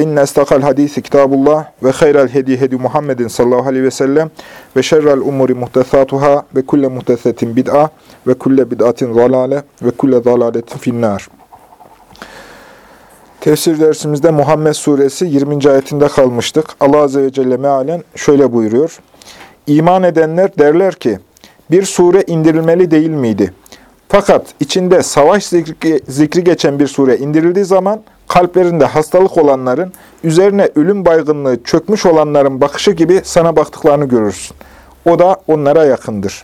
inne istakal hadisi kitabullah ve hayral hedi hedi Muhammedin sallallahu aleyhi ve sellem muhtesatuhâ ve kulle muhtesetin bid'a ve kulle bid'atin zalale ve kulle zalaletin finnar. Tefsir dersimizde Muhammed suresi 20. ayetinde kalmıştık. Allah azze ve celle mealen şöyle buyuruyor. İman edenler derler ki, bir sure indirilmeli değil miydi? Fakat içinde savaş zikri, zikri geçen bir sure indirildiği zaman kalplerinde hastalık olanların, üzerine ölüm baygınlığı çökmüş olanların bakışı gibi sana baktıklarını görürsün. O da onlara yakındır.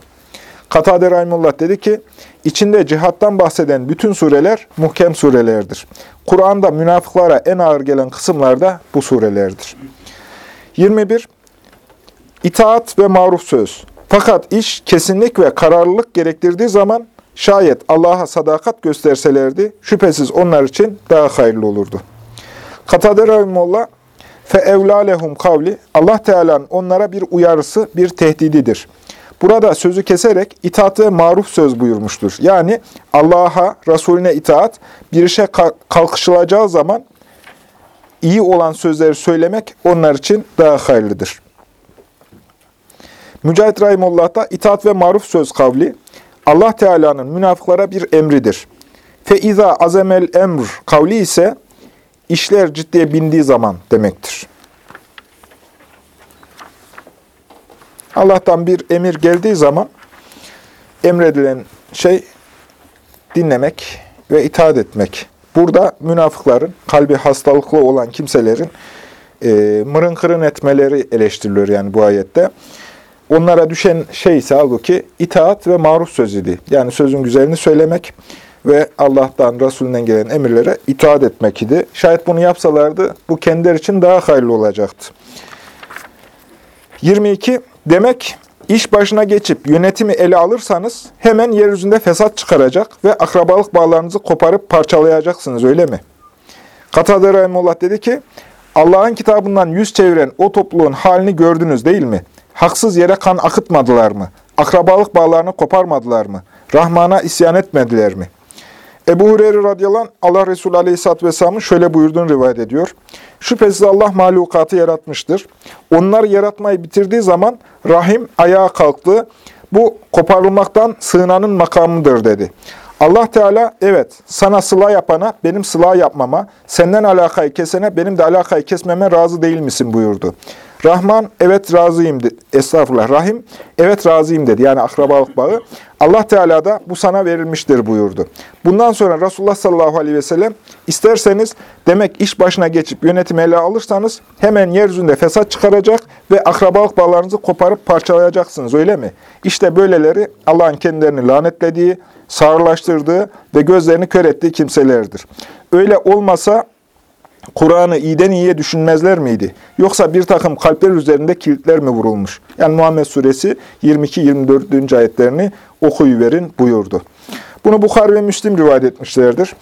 Katade Rahimullah dedi ki, içinde cihattan bahseden bütün sureler muhkem surelerdir. Kur'an'da münafıklara en ağır gelen kısımlar da bu surelerdir. 21. İtaat ve maruf söz. Fakat iş kesinlik ve kararlılık gerektirdiği zaman Şayet Allah'a sadakat gösterselerdi, şüphesiz onlar için daha hayırlı olurdu. Katade Rahimullah, فَاَوْلَا لَهُمْ kavli Allah Teala'nın onlara bir uyarısı, bir tehdididir. Burada sözü keserek itaat ve maruf söz buyurmuştur. Yani Allah'a, Resulüne itaat, bir işe kalkışılacağı zaman iyi olan sözleri söylemek onlar için daha hayırlıdır. Mücahit Rahimullah da itaat ve maruf söz kavli, Allah Teala'nın münafıklara bir emridir. Feiza azemel emr kavli ise işler ciddiye bindiği zaman demektir. Allah'tan bir emir geldiği zaman emredilen şey dinlemek ve itaat etmek. Burada münafıkların, kalbi hastalıklı olan kimselerin e, mırın kırın etmeleri eleştiriliyor yani bu ayette. Onlara düşen şey ise halbuki itaat ve maruf söz idi. Yani sözün güzelini söylemek ve Allah'tan, Resulünden gelen emirlere itaat etmek idi. Şayet bunu yapsalardı bu kendileri için daha hayırlı olacaktı. 22. Demek iş başına geçip yönetimi ele alırsanız hemen yeryüzünde fesat çıkaracak ve akrabalık bağlarınızı koparıp parçalayacaksınız öyle mi? Katade Rahimullah dedi ki, Allah'ın kitabından yüz çeviren o topluluğun halini gördünüz değil mi? Haksız yere kan akıtmadılar mı? Akrabalık bağlarını koparmadılar mı? Rahman'a isyan etmediler mi? Ebu Hureyre radıyallahu anh, Allah Resulü aleyhisselatü vesselamın şöyle buyurduğunu rivayet ediyor. Şüphesiz Allah mahlukatı yaratmıştır. Onlar yaratmayı bitirdiği zaman rahim ayağa kalktı. Bu koparılmaktan sığınanın makamıdır dedi. Allah Teala evet sana sıla yapana benim sıla yapmama, senden alakayı kesene benim de alakayı kesmeme razı değil misin buyurdu. Rahman, evet razıyım dedi. Estağfurullah. Rahim, evet razıyım dedi. Yani akrabalık bağı. Allah Teala da bu sana verilmiştir buyurdu. Bundan sonra Resulullah sallallahu aleyhi ve sellem, isterseniz demek iş başına geçip yönetimi ele alırsanız hemen yeryüzünde fesat çıkaracak ve akrabalık bağlarınızı koparıp parçalayacaksınız öyle mi? İşte böyleleri Allah'ın kendilerini lanetlediği, sağırlaştırdığı ve gözlerini kör ettiği kimselerdir. Öyle olmasa Kur'an'ı iyiden iyiye düşünmezler miydi? Yoksa bir takım kalpler üzerinde kilitler mi vurulmuş? Yani Muhammed Suresi 22-24. ayetlerini okuyuverin buyurdu. Bunu Bukhari ve Müslim rivayet etmişlerdir.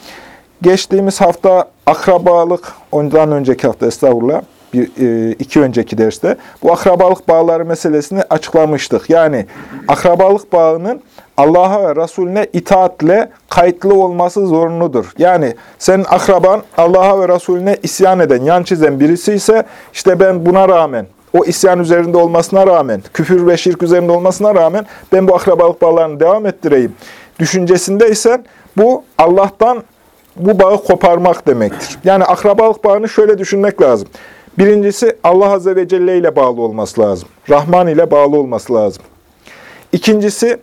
Geçtiğimiz hafta akrabalık, ondan önceki hafta estağfurullah, bir, e, iki önceki derste bu akrabalık bağları meselesini açıklamıştık. Yani akrabalık bağının Allah'a ve Resulüne itaatle kayıtlı olması zorunludur. Yani senin akraban Allah'a ve Resulüne isyan eden, yan çizen birisi ise işte ben buna rağmen, o isyan üzerinde olmasına rağmen, küfür ve şirk üzerinde olmasına rağmen ben bu akrabalık bağlarını devam ettireyim düşüncesindeysen bu Allah'tan bu bağı koparmak demektir. Yani akrabalık bağını şöyle düşünmek lazım. Birincisi Allah Azze ve Celle ile bağlı olması lazım. Rahman ile bağlı olması lazım. İkincisi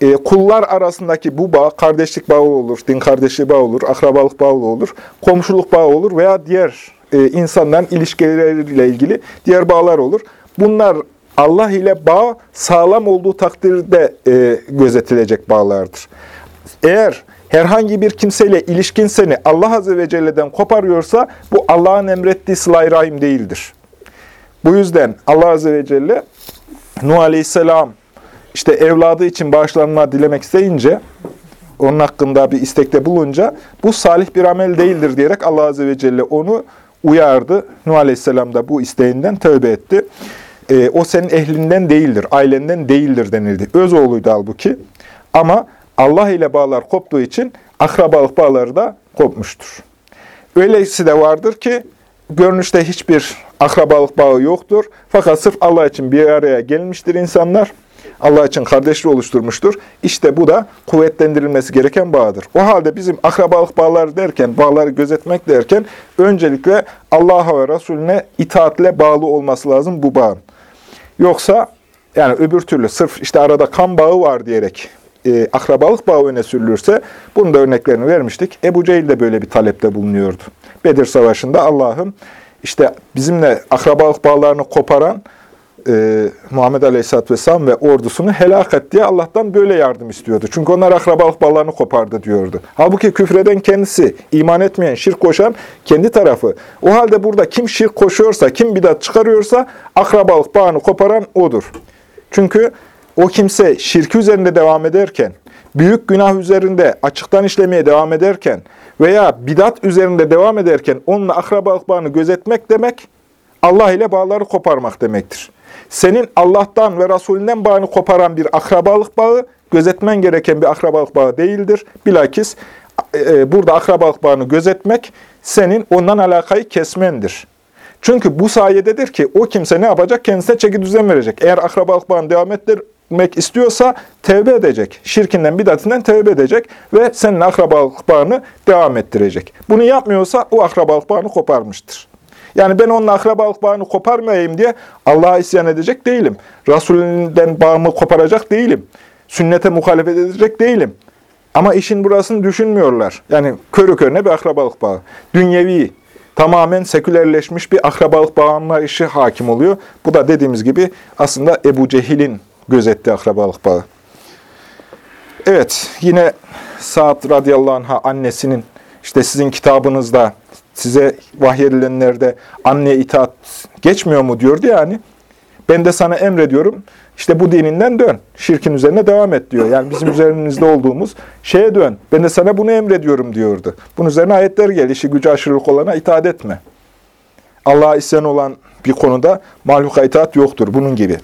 e, kullar arasındaki bu bağ, kardeşlik bağı olur, din kardeşliği bağı olur, akrabalık bağı olur, komşuluk bağı olur veya diğer e, insanların ilişkileriyle ilgili diğer bağlar olur. Bunlar Allah ile bağ sağlam olduğu takdirde e, gözetilecek bağlardır. Eğer herhangi bir kimseyle ilişkin seni Allah Azze ve Celle'den koparıyorsa bu Allah'ın emrettiği sıla rahim değildir. Bu yüzden Allah Azze ve Celle Nuh Aleyhisselam işte evladı için bağışlanma dilemek isteyince, onun hakkında bir istekte bulunca bu salih bir amel değildir diyerek Allah Azze ve Celle onu uyardı. Nuh Aleyhisselam da bu isteğinden tövbe etti. E, o senin ehlinden değildir, ailenden değildir denildi. Öz oğluydu halbuki. Ama Allah ile bağlar koptuğu için akrabalık bağları da kopmuştur. Öyleyse de vardır ki görünüşte hiçbir akrabalık bağı yoktur. Fakat sırf Allah için bir araya gelmiştir insanlar. Allah için kardeşliği oluşturmuştur. İşte bu da kuvvetlendirilmesi gereken bağdır. O halde bizim akrabalık bağları derken, bağları gözetmek derken öncelikle Allah'a ve Resulüne itaatle bağlı olması lazım bu bağın. Yoksa yani öbür türlü sırf işte arada kan bağı var diyerek e, akrabalık bağı öne sürülürse bunun da örneklerini vermiştik. Ebu Cehil de böyle bir talepte bulunuyordu. Bedir Savaşı'nda Allah'ım işte bizimle akrabalık bağlarını koparan e, Muhammed Aleyhisselatü Vesselam ve ordusunu helak et diye Allah'tan böyle yardım istiyordu. Çünkü onlar akrabalık bağlarını kopardı diyordu. Halbuki küfreden kendisi, iman etmeyen, şirk koşan kendi tarafı. O halde burada kim şirk koşuyorsa, kim bidat çıkarıyorsa akrabalık bağını koparan odur. Çünkü o kimse şirki üzerinde devam ederken, büyük günah üzerinde açıktan işlemeye devam ederken veya bidat üzerinde devam ederken onunla akrabalık bağını gözetmek demek, Allah ile bağları koparmak demektir. Senin Allah'tan ve Resulünden bağını koparan bir akrabalık bağı, gözetmen gereken bir akrabalık bağı değildir. Bilakis e, e, burada akrabalık bağını gözetmek, senin ondan alakayı kesmendir. Çünkü bu sayededir ki o kimse ne yapacak? Kendisine çeki düzen verecek. Eğer akrabalık bağını devam ettirmek istiyorsa tevbe edecek. Şirkinden, bidatinden tevbe edecek ve senin akrabalık bağını devam ettirecek. Bunu yapmıyorsa o akrabalık bağını koparmıştır. Yani ben onunla akrabalık bağını koparmayayım diye Allah'a isyan edecek değilim. Resulünden bağımı koparacak değilim. Sünnete muhalefet edecek değilim. Ama işin burasını düşünmüyorlar. Yani körü körüne bir akrabalık bağı. Dünyevi, tamamen sekülerleşmiş bir akrabalık bağlanma işi hakim oluyor. Bu da dediğimiz gibi aslında Ebu Cehil'in gözettiği akrabalık bağı. Evet, yine Sa'd radıyallahu anh'a annesinin işte sizin kitabınızda size vahyedilenlerde anne itaat geçmiyor mu diyordu yani. Ben de sana emrediyorum. İşte bu dininden dön. Şirkin üzerine devam et diyor. Yani bizim üzerimizde olduğumuz şeye dön. Ben de sana bunu emrediyorum diyordu. Bunun üzerine ayetler gel. İşi gücü aşırılık olana itaat etme. Allah'a isyan olan bir konuda mahluka itaat yoktur. Bunun gibi.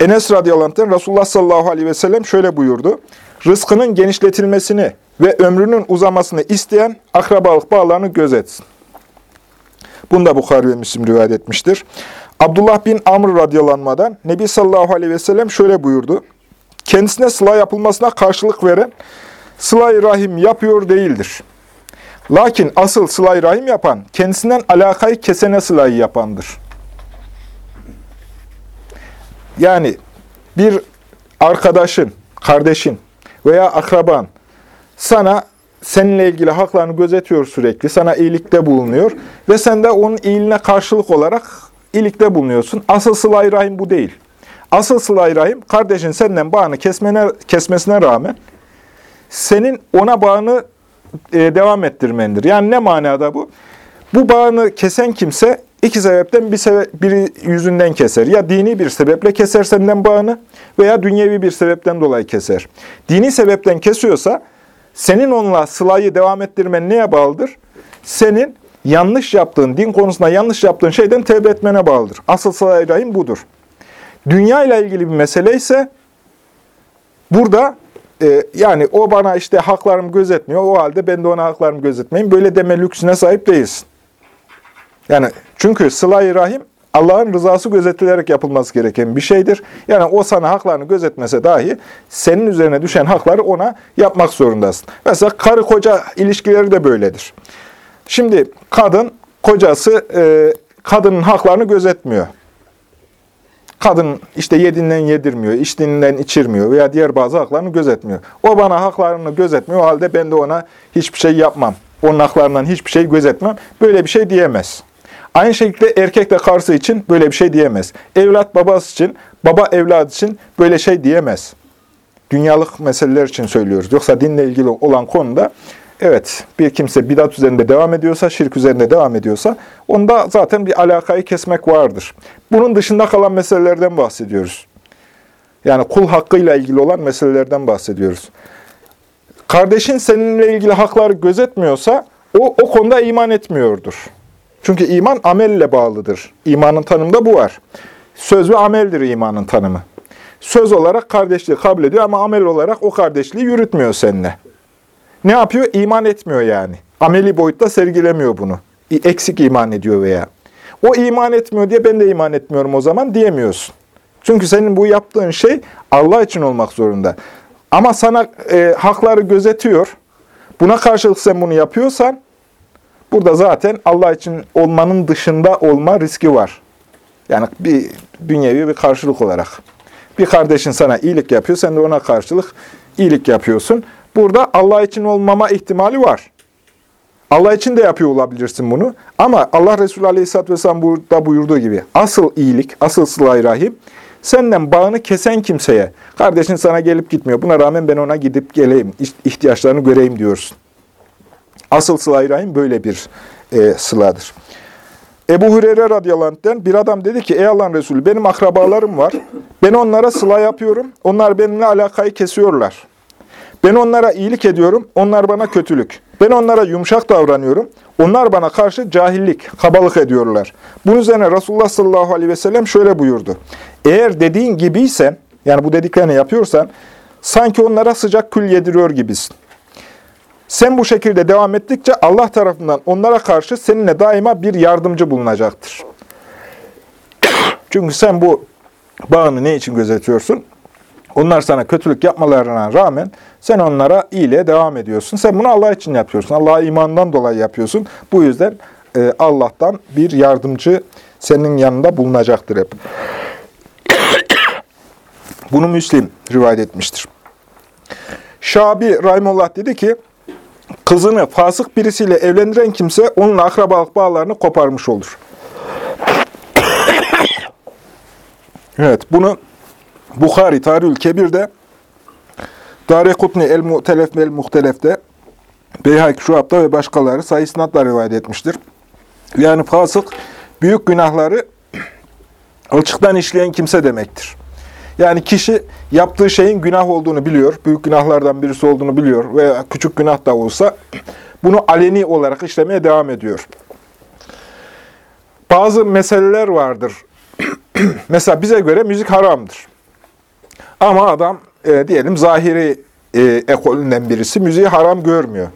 Enes radıyallahu anh'ten Resulullah sallallahu aleyhi ve sellem şöyle buyurdu. Rızkının genişletilmesini ve ömrünün uzamasını isteyen akrabalık bağlarını gözetsin. Bunu da Bukhari ve Müslim rivayet etmiştir. Abdullah bin Amr radyalanmadan Nebi sallallahu aleyhi ve sellem şöyle buyurdu. Kendisine sıla yapılmasına karşılık veren sıla rahim yapıyor değildir. Lakin asıl sıla rahim yapan kendisinden alakayı kesene sılayı yapandır. Yani bir arkadaşın, kardeşin veya akraban sana seninle ilgili haklarını gözetiyor sürekli, sana iyilikte bulunuyor ve sen de onun iyiliğine karşılık olarak iyilikte bulunuyorsun. Asıl sıla rahim bu değil. Asıl sıla rahim, kardeşin senden bağını kesmene, kesmesine rağmen senin ona bağını e, devam ettirmendir. Yani ne manada bu? Bu bağını kesen kimse iki sebepten bir sebep, biri yüzünden keser. Ya dini bir sebeple keser senden bağını veya dünyevi bir sebepten dolayı keser. Dini sebepten kesiyorsa senin onunla sılayı devam ettirmen neye bağlıdır? Senin yanlış yaptığın, din konusunda yanlış yaptığın şeyden tevbe etmene bağlıdır. Asıl sıla rahim budur. Dünya ile ilgili bir mesele ise burada e, yani o bana işte haklarımı gözetmiyor, o halde ben de ona haklarımı gözetmeyeyim. Böyle deme lüksüne sahip değilsin. Yani çünkü sıla rahim Allah'ın rızası gözetilerek yapılması gereken bir şeydir. Yani o sana haklarını gözetmese dahi senin üzerine düşen hakları ona yapmak zorundasın. Mesela karı koca ilişkileri de böyledir. Şimdi kadın, kocası e, kadının haklarını gözetmiyor. Kadın işte yediğinden yedirmiyor, içtiğinden içirmiyor veya diğer bazı haklarını gözetmiyor. O bana haklarını gözetmiyor, o halde ben de ona hiçbir şey yapmam. Onun haklarından hiçbir şey gözetmem. Böyle bir şey diyemez. Aynı şekilde erkek de karısı için böyle bir şey diyemez. Evlat babası için, baba evlat için böyle şey diyemez. Dünyalık meseleler için söylüyoruz. Yoksa dinle ilgili olan konuda evet bir kimse bidat üzerinde devam ediyorsa, şirk üzerinde devam ediyorsa onda zaten bir alakayı kesmek vardır. Bunun dışında kalan meselelerden bahsediyoruz. Yani kul hakkıyla ilgili olan meselelerden bahsediyoruz. Kardeşin seninle ilgili hakları gözetmiyorsa o, o konuda iman etmiyordur. Çünkü iman amelle bağlıdır. İmanın tanımında bu var. Söz ve ameldir imanın tanımı. Söz olarak kardeşliği kabul ediyor ama amel olarak o kardeşliği yürütmüyor seninle. Ne yapıyor? İman etmiyor yani. Ameli boyutta sergilemiyor bunu. Eksik iman ediyor veya. O iman etmiyor diye ben de iman etmiyorum o zaman diyemiyorsun. Çünkü senin bu yaptığın şey Allah için olmak zorunda. Ama sana e, hakları gözetiyor. Buna karşılık sen bunu yapıyorsan, burada zaten Allah için olmanın dışında olma riski var. Yani bir dünyevi bir karşılık olarak. Bir kardeşin sana iyilik yapıyor, sen de ona karşılık iyilik yapıyorsun. Burada Allah için olmama ihtimali var. Allah için de yapıyor olabilirsin bunu. Ama Allah Resulü Aleyhisselatü Vesselam burada buyurduğu gibi asıl iyilik, asıl sıla rahim senden bağını kesen kimseye, kardeşin sana gelip gitmiyor. Buna rağmen ben ona gidip geleyim, ihtiyaçlarını göreyim diyorsun. Asıl sıla rahim böyle bir e, sıladır. Ebu Hureyre radıyallahu anh'den bir adam dedi ki, ey Allah'ın Resulü benim akrabalarım var. Ben onlara sıla yapıyorum. Onlar benimle alakayı kesiyorlar. Ben onlara iyilik ediyorum, onlar bana kötülük. Ben onlara yumuşak davranıyorum, onlar bana karşı cahillik, kabalık ediyorlar. Bunun üzerine Resulullah sallallahu aleyhi ve sellem şöyle buyurdu. Eğer dediğin gibiysen, yani bu dediklerini yapıyorsan, sanki onlara sıcak kül yediriyor gibisin. Sen bu şekilde devam ettikçe Allah tarafından onlara karşı seninle daima bir yardımcı bulunacaktır. Çünkü sen bu bağını ne için gözetiyorsun? Onlar sana kötülük yapmalarına rağmen sen onlara iyiliğe devam ediyorsun. Sen bunu Allah için yapıyorsun. Allah'a imandan dolayı yapıyorsun. Bu yüzden e, Allah'tan bir yardımcı senin yanında bulunacaktır hep. Bunu Müslim rivayet etmiştir. Şabi Rahimullah dedi ki, kızını fasık birisiyle evlendiren kimse onun akrabalık bağlarını koparmış olur. evet, bunu Bukhari Tarihül Kebir'de, Darekutni El-Mu'telef El-Muhtelef'te, Beyhak Şuab'da ve başkaları sayı sınatla rivayet etmiştir. Yani fasık, büyük günahları açıktan işleyen kimse demektir. Yani kişi yaptığı şeyin günah olduğunu biliyor, büyük günahlardan birisi olduğunu biliyor veya küçük günah da olsa bunu aleni olarak işlemeye devam ediyor. Bazı meseleler vardır. Mesela bize göre müzik haramdır. Ama adam e, diyelim zahiri e, ekolünden birisi müziği haram görmüyor.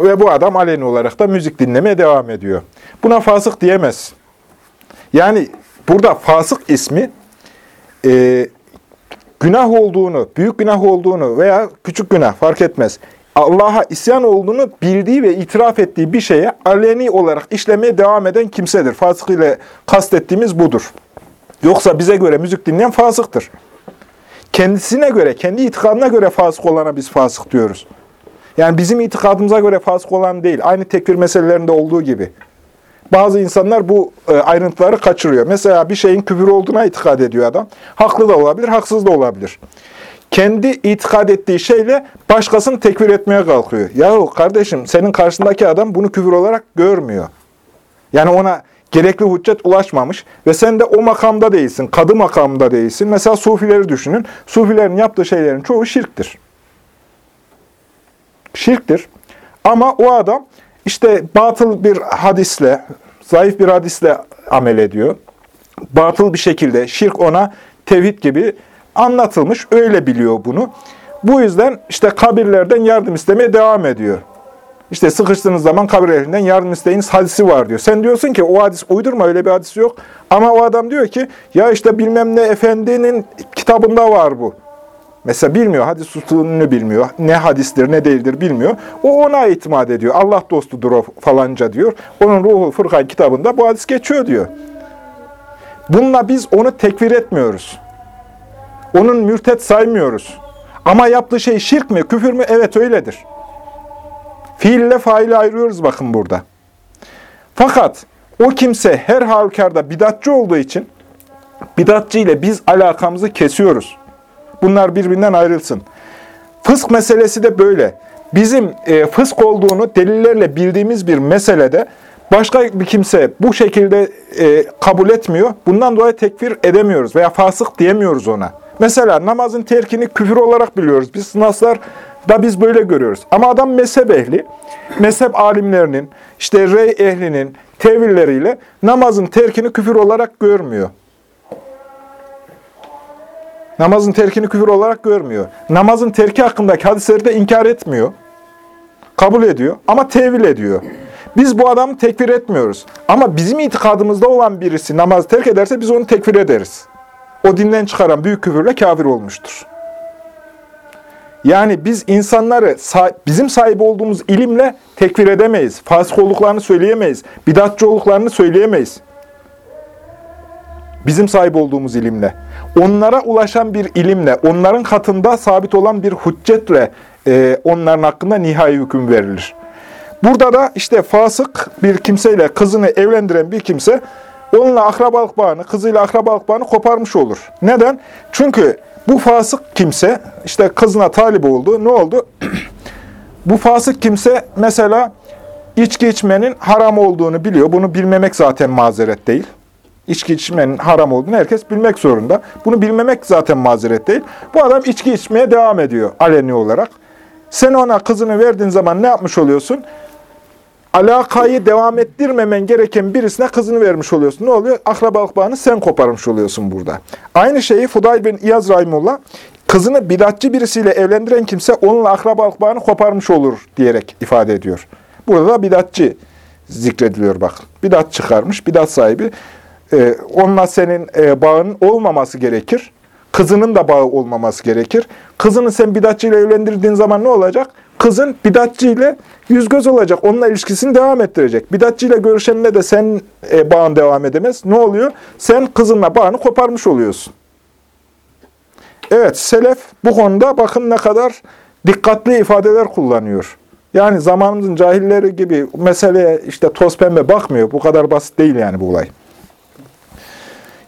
Ve bu adam aleni olarak da müzik dinlemeye devam ediyor. Buna fasık diyemez. Yani burada fasık ismi e, günah olduğunu, büyük günah olduğunu veya küçük günah fark etmez. Allah'a isyan olduğunu bildiği ve itiraf ettiği bir şeye aleni olarak işlemeye devam eden kimsedir. Fasık ile kastettiğimiz budur. Yoksa bize göre müzik dinleyen fasıktır. Kendisine göre, kendi itikadına göre fasık olana biz fasık diyoruz. Yani bizim itikadımıza göre fasık olan değil. Aynı tekfir meselelerinde olduğu gibi. Bazı insanlar bu e, ayrıntıları kaçırıyor. Mesela bir şeyin küfür olduğuna itikad ediyor adam. Haklı da olabilir, haksız da olabilir. Kendi itikad ettiği şeyle başkasını tekfir etmeye kalkıyor. Yahu kardeşim senin karşındaki adam bunu küfür olarak görmüyor. Yani ona gerekli hüccet ulaşmamış ve sen de o makamda değilsin, kadı makamında değilsin. Mesela sufileri düşünün. Sufilerin yaptığı şeylerin çoğu şirktir. Şirktir. Ama o adam işte batıl bir hadisle, zayıf bir hadisle amel ediyor. Batıl bir şekilde şirk ona tevhid gibi anlatılmış, öyle biliyor bunu. Bu yüzden işte kabirlerden yardım istemeye devam ediyor. İşte sıkıştığınız zaman kabir ehlinden yardım isteyiniz hadisi var diyor. Sen diyorsun ki o hadis uydurma öyle bir hadis yok. Ama o adam diyor ki ya işte bilmem ne efendinin kitabında var bu. Mesela bilmiyor, hadis usulünü bilmiyor, ne hadistir ne değildir bilmiyor. O ona itimat ediyor. Allah dostudur o falanca diyor. Onun Ruhul Fırkan kitabında bu hadis geçiyor diyor. Bununla biz onu tekfir etmiyoruz. Onun mürtet saymıyoruz. Ama yaptığı şey şirk mi, küfür mü? Evet öyledir. Fiille faili ayırıyoruz bakın burada. Fakat o kimse her halükarda bidatçı olduğu için bidatçı ile biz alakamızı kesiyoruz. Bunlar birbirinden ayrılsın. Fısk meselesi de böyle. Bizim e, fısk olduğunu delillerle bildiğimiz bir meselede başka bir kimse bu şekilde e, kabul etmiyor. Bundan dolayı tekfir edemiyoruz veya fasık diyemiyoruz ona. Mesela namazın terkini küfür olarak biliyoruz. Biz naslar da biz böyle görüyoruz. Ama adam mezhep ehli, mezhep alimlerinin, işte rey ehlinin tevilleriyle namazın terkini küfür olarak görmüyor. Namazın terkini küfür olarak görmüyor. Namazın terki hakkındaki hadisleri de inkar etmiyor. Kabul ediyor ama tevil ediyor. Biz bu adamı tekfir etmiyoruz. Ama bizim itikadımızda olan birisi namazı terk ederse biz onu tekfir ederiz. O dinden çıkaran büyük küfürle kafir olmuştur. Yani biz insanları bizim sahip olduğumuz ilimle tekfir edemeyiz. Fasık olduklarını söyleyemeyiz. Bidatçı olduklarını söyleyemeyiz. Bizim sahip olduğumuz ilimle. Onlara ulaşan bir ilimle, onların katında sabit olan bir hüccetle e, onların hakkında nihai hüküm verilir. Burada da işte fasık bir kimseyle kızını evlendiren bir kimse onunla akrabalık bağını, kızıyla akrabalık bağını koparmış olur. Neden? Çünkü bu fasık kimse işte kızına talip oldu. Ne oldu? bu fasık kimse mesela içki içmenin haram olduğunu biliyor. Bunu bilmemek zaten mazeret değil. İçki içmenin haram olduğunu herkes bilmek zorunda. Bunu bilmemek zaten mazeret değil. Bu adam içki içmeye devam ediyor aleni olarak. Sen ona kızını verdiğin zaman ne yapmış oluyorsun? Alakayı devam ettirmemen gereken birisine kızını vermiş oluyorsun. Ne oluyor? Akrabalık bağını sen koparmış oluyorsun burada. Aynı şeyi Fudayl bin İyaz Rahimullah, kızını bidatçı birisiyle evlendiren kimse onunla akrabalık bağını koparmış olur diyerek ifade ediyor. Burada da bidatçı zikrediliyor bak. Bidat çıkarmış, bidat sahibi. Ee, onunla senin e, bağın olmaması gerekir. Kızının da bağı olmaması gerekir. Kızını sen bidatçı ile evlendirdiğin zaman ne olacak? Kızın bidatçı ile yüz göz olacak. Onunla ilişkisini devam ettirecek. Bidatçı ile görüşenle de sen e, bağın devam edemez. Ne oluyor? Sen kızınla bağını koparmış oluyorsun. Evet, Selef bu konuda bakın ne kadar dikkatli ifadeler kullanıyor. Yani zamanımızın cahilleri gibi meseleye işte toz pembe bakmıyor. Bu kadar basit değil yani bu olay.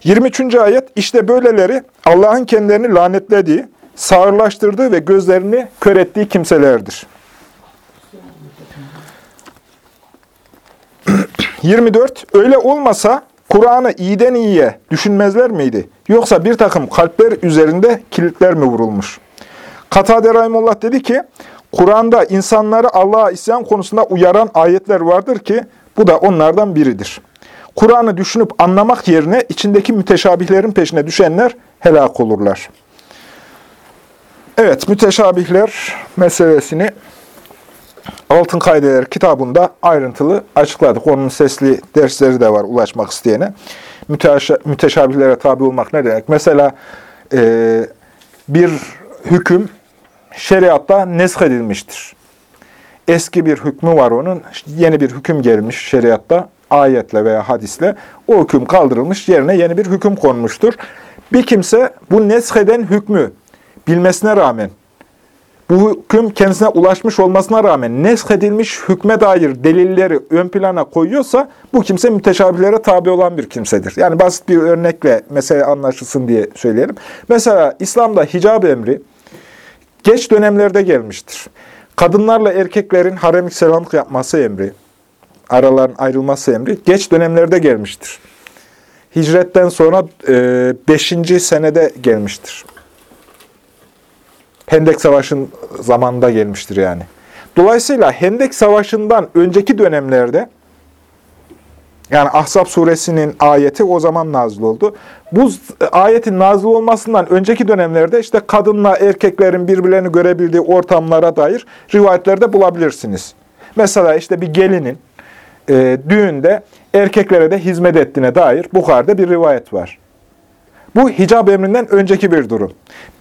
23. ayet işte böyleleri Allah'ın kendilerini lanetlediği, sağırlaştırdığı ve gözlerini kör ettiği kimselerdir. 24. Öyle olmasa Kur'an'ı iyiden iyiye düşünmezler miydi? Yoksa bir takım kalpler üzerinde kilitler mi vurulmuş? Katade Rahimullah dedi ki, Kur'an'da insanları Allah'a isyan konusunda uyaran ayetler vardır ki, bu da onlardan biridir. Kur'an'ı düşünüp anlamak yerine içindeki müteşabihlerin peşine düşenler helak olurlar. Evet, müteşabihler meselesini Altın Kaideler kitabında ayrıntılı açıkladık. Onun sesli dersleri de var ulaşmak isteyene. müteşabihlere tabi olmak ne demek? Mesela e, bir hüküm şeriatta nesk edilmiştir. Eski bir hükmü var onun, yeni bir hüküm gelmiş şeriatta ayetle veya hadisle o hüküm kaldırılmış, yerine yeni bir hüküm konmuştur. Bir kimse bu nesheden hükmü bilmesine rağmen, bu hüküm kendisine ulaşmış olmasına rağmen neshedilmiş hükme dair delilleri ön plana koyuyorsa bu kimse müteşabihlere tabi olan bir kimsedir. Yani basit bir örnekle mesele anlaşılsın diye söyleyelim. Mesela İslam'da hicab emri geç dönemlerde gelmiştir. Kadınlarla erkeklerin selamlık yapması emri, araların ayrılması emri geç dönemlerde gelmiştir. Hicretten sonra 5. E, senede gelmiştir. Hendek Savaşı'nın zamanında gelmiştir yani. Dolayısıyla Hendek Savaşı'ndan önceki dönemlerde yani Ahzab suresinin ayeti o zaman nazil oldu. Bu ayetin nazil olmasından önceki dönemlerde işte kadınla erkeklerin birbirlerini görebildiği ortamlara dair rivayetlerde bulabilirsiniz. Mesela işte bir gelinin e, düğünde erkeklere de hizmet ettiğine dair Bukhari'de bir rivayet var. Bu hicab emrinden önceki bir durum.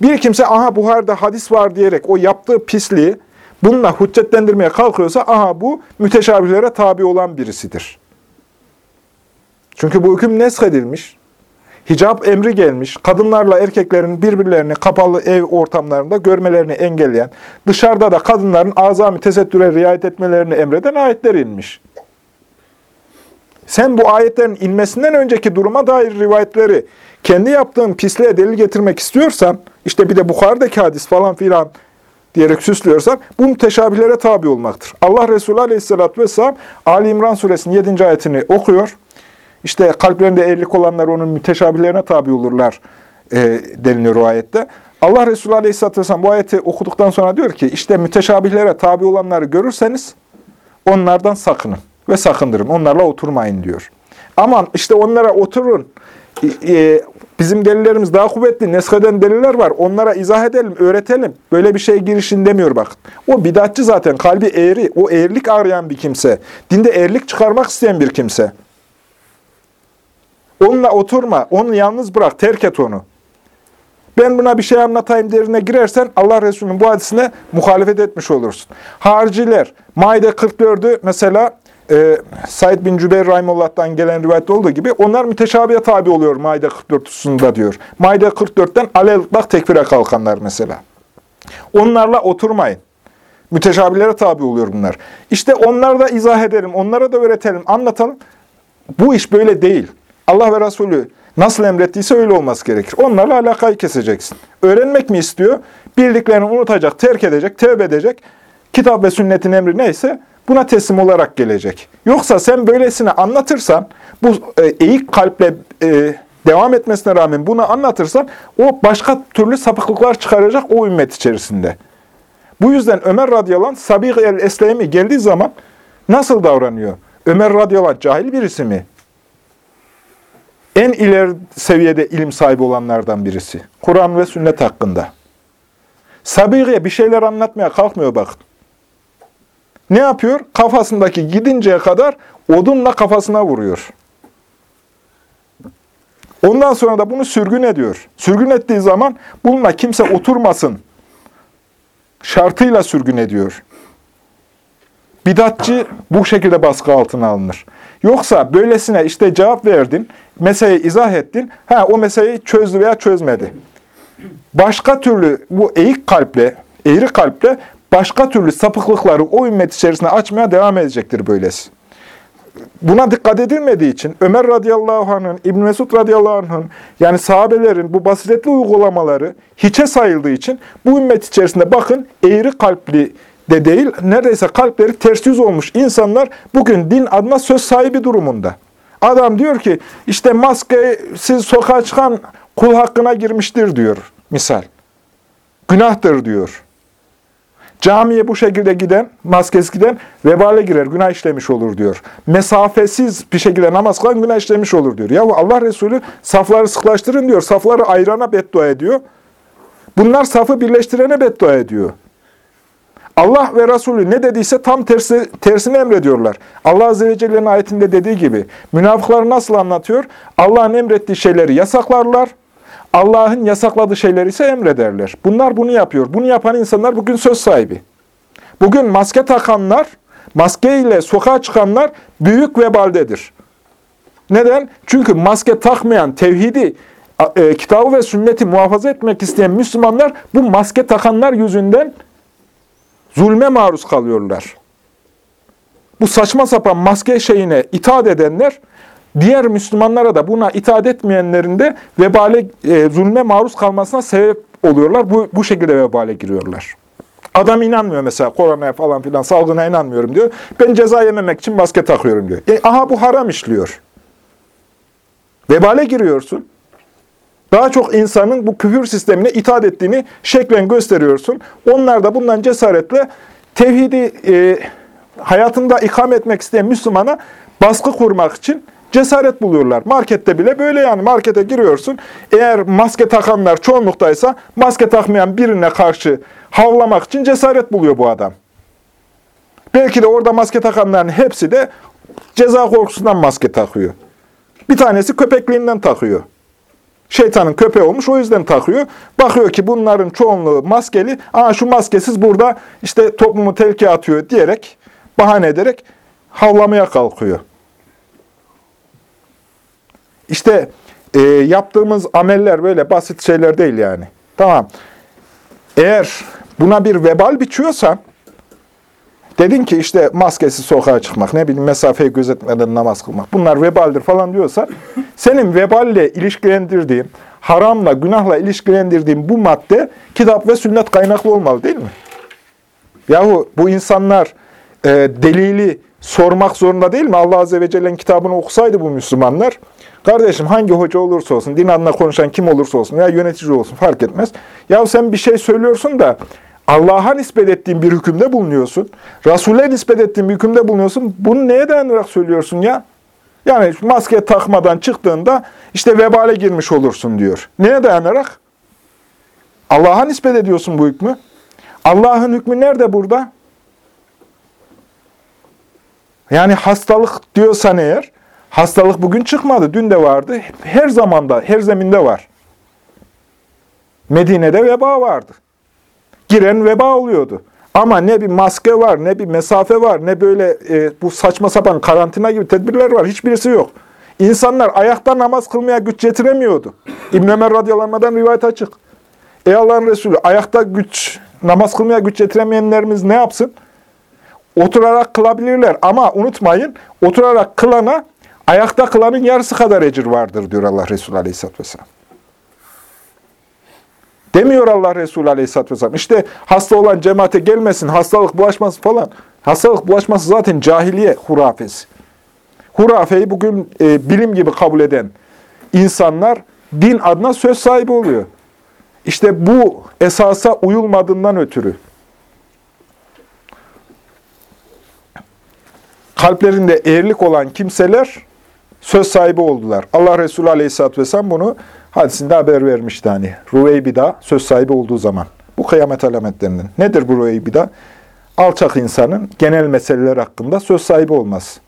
Bir kimse aha Buhar'da hadis var diyerek o yaptığı pisliği bununla hüccetlendirmeye kalkıyorsa aha bu müteşabihlere tabi olan birisidir. Çünkü bu hüküm neshedilmiş. Hicab emri gelmiş. Kadınlarla erkeklerin birbirlerini kapalı ev ortamlarında görmelerini engelleyen, dışarıda da kadınların azami tesettüre riayet etmelerini emreden ayetler inmiş. Sen bu ayetlerin inmesinden önceki duruma dair rivayetleri kendi yaptığın pisliğe delil getirmek istiyorsan, işte bir de Bukhari'deki hadis falan filan diyerek süslüyorsan bu müteşabihlere tabi olmaktır. Allah Resulü Aleyhisselatü Vesselam Ali İmran suresinin 7. ayetini okuyor. İşte kalplerinde eğrilik olanlar onun müteşabihlerine tabi olurlar e, deniliyor o ayette. Allah Resulü Aleyhisselatü Vesselam bu ayeti okuduktan sonra diyor ki işte müteşabihlere tabi olanları görürseniz onlardan sakının ve sakındırın. Onlarla oturmayın diyor. Aman işte onlara oturun. E, bizim delillerimiz daha kuvvetli. Nesheden deliller var. Onlara izah edelim, öğretelim. Böyle bir şey girişin demiyor bakın. O bidatçı zaten. Kalbi eğri. O eğrilik arayan bir kimse. Dinde eğrilik çıkarmak isteyen bir kimse. Onunla oturma. Onu yalnız bırak. Terk et onu. Ben buna bir şey anlatayım derine girersen Allah Resulü'nün bu hadisine muhalefet etmiş olursun. Hariciler, Maide 44'ü mesela e, Said bin Cübeyr Rahimullah'tan gelen rivayette olduğu gibi onlar müteşabihe tabi oluyor Maide 44 hususunda diyor. Maide 44'ten alel bak tekfire kalkanlar mesela. Onlarla oturmayın. Müteşabihlere tabi oluyor bunlar. İşte onları da izah edelim, onlara da öğretelim, anlatalım. Bu iş böyle değil. Allah ve Resulü nasıl emrettiyse öyle olması gerekir. Onlarla alakayı keseceksin. Öğrenmek mi istiyor? Bildiklerini unutacak, terk edecek, tevbe edecek. Kitap ve sünnetin emri neyse buna teslim olarak gelecek. Yoksa sen böylesine anlatırsan, bu e, eğik kalple e, devam etmesine rağmen bunu anlatırsan, o başka türlü sapıklıklar çıkaracak o ümmet içerisinde. Bu yüzden Ömer radıyallahu anh, Sabih el-Eslemi geldiği zaman nasıl davranıyor? Ömer radıyallahu anh cahil birisi mi? En ileri seviyede ilim sahibi olanlardan birisi. Kur'an ve sünnet hakkında. Sabi'ye bir şeyler anlatmaya kalkmıyor bakın. Ne yapıyor? Kafasındaki gidinceye kadar odunla kafasına vuruyor. Ondan sonra da bunu sürgün ediyor. Sürgün ettiği zaman bununla kimse oturmasın şartıyla sürgün ediyor. Bidatçı bu şekilde baskı altına alınır. Yoksa böylesine işte cevap verdin, meseleyi izah ettin, ha o meseleyi çözdü veya çözmedi. Başka türlü bu eğik kalple, eğri kalple başka türlü sapıklıkları o ümmet içerisinde açmaya devam edecektir böylesi. Buna dikkat edilmediği için Ömer radıyallahu anh'ın, İbn Mesud radıyallahu anh'ın yani sahabelerin bu basiretli uygulamaları hiçe sayıldığı için bu ümmet içerisinde bakın eğri kalpli de değil, neredeyse kalpleri ters yüz olmuş insanlar bugün din adına söz sahibi durumunda. Adam diyor ki işte maske siz sokağa çıkan kul hakkına girmiştir diyor misal. Günahtır diyor. Camiye bu şekilde giden, maskesiz giden vebale girer, günah işlemiş olur diyor. Mesafesiz bir şekilde namaz kılan günah işlemiş olur diyor. Ya Allah Resulü safları sıklaştırın diyor, safları ayrana beddua ediyor. Bunlar safı birleştirene beddua ediyor. Allah ve Resulü ne dediyse tam tersi, tersini emrediyorlar. Allah Azze ve Celle'nin ayetinde dediği gibi münafıklar nasıl anlatıyor? Allah'ın emrettiği şeyleri yasaklarlar. Allah'ın yasakladığı şeyleri ise emrederler. Bunlar bunu yapıyor. Bunu yapan insanlar bugün söz sahibi. Bugün maske takanlar, maske ile sokağa çıkanlar büyük vebaldedir. Neden? Çünkü maske takmayan, tevhidi, e, kitabı ve sünneti muhafaza etmek isteyen Müslümanlar bu maske takanlar yüzünden zulme maruz kalıyorlar. Bu saçma sapan maske şeyine itaat edenler, diğer Müslümanlara da buna itaat etmeyenlerin de vebale, e, zulme maruz kalmasına sebep oluyorlar. Bu, bu şekilde vebale giriyorlar. Adam inanmıyor mesela koronaya falan filan salgına inanmıyorum diyor. Ben ceza yememek için maske takıyorum diyor. E, aha bu haram işliyor. Vebale giriyorsun. Daha çok insanın bu küfür sistemine itaat ettiğini şeklen gösteriyorsun. Onlar da bundan cesaretle tevhidi e, hayatında ikam etmek isteyen Müslümana baskı kurmak için cesaret buluyorlar. Markette bile böyle yani markete giriyorsun. Eğer maske takanlar çoğunluktaysa maske takmayan birine karşı havlamak için cesaret buluyor bu adam. Belki de orada maske takanların hepsi de ceza korkusundan maske takıyor. Bir tanesi köpekliğinden takıyor. Şeytanın köpeği olmuş o yüzden takıyor. Bakıyor ki bunların çoğunluğu maskeli. Aa şu maskesiz burada işte toplumu tehlikeye atıyor diyerek, bahane ederek havlamaya kalkıyor. İşte e, yaptığımız ameller böyle basit şeyler değil yani. Tamam. Eğer buna bir vebal biçiyorsan, dedin ki işte maskesiz sokağa çıkmak, ne bileyim mesafeyi gözetmeden namaz kılmak, bunlar vebaldir falan diyorsa, senin veballe ilişkilendirdiğin, haramla, günahla ilişkilendirdiğin bu madde kitap ve sünnet kaynaklı olmalı değil mi? Yahu bu insanlar e, delili sormak zorunda değil mi? Allah Azze ve Celle'nin kitabını okusaydı bu Müslümanlar, kardeşim hangi hoca olursa olsun, din adına konuşan kim olursa olsun veya yönetici olsun fark etmez. Ya sen bir şey söylüyorsun da Allah'a nispet ettiğin bir hükümde bulunuyorsun. Resul'e nispet ettiğin bir hükümde bulunuyorsun. Bunu neye dayanarak söylüyorsun ya? Yani maske takmadan çıktığında işte vebale girmiş olursun diyor. Neye dayanarak? Allah'a nispet ediyorsun bu hükmü. Allah'ın hükmü nerede burada? Yani hastalık diyorsan eğer, hastalık bugün çıkmadı, dün de vardı. Her zamanda, her zeminde var. Medine'de veba vardı. Giren veba oluyordu. Ama ne bir maske var, ne bir mesafe var, ne böyle e, bu saçma sapan karantina gibi tedbirler var. Hiçbirisi yok. İnsanlar ayakta namaz kılmaya güç getiremiyordu. İbn Ömer radıyallahu rivayet açık. Ey Allah'ın Resulü ayakta güç, namaz kılmaya güç getiremeyenlerimiz ne yapsın? Oturarak kılabilirler ama unutmayın oturarak kılana ayakta kılanın yarısı kadar ecir vardır diyor Allah Resulü Aleyhisselatü Vesselam. Demiyor Allah Resulü Aleyhisselatü Vesselam. İşte hasta olan cemaate gelmesin, hastalık bulaşması falan. Hastalık bulaşması zaten cahiliye hurafesi. Hurafeyi bugün e, bilim gibi kabul eden insanlar din adına söz sahibi oluyor. İşte bu esasa uyulmadığından ötürü. Kalplerinde eğrilik olan kimseler söz sahibi oldular. Allah Resulü Aleyhisselatü Vesselam bunu hadisinde haber vermişti hani. Ruveybida söz sahibi olduğu zaman. Bu kıyamet alametlerinden. Nedir bu Ruveybida? Alçak insanın genel meseleler hakkında söz sahibi olması.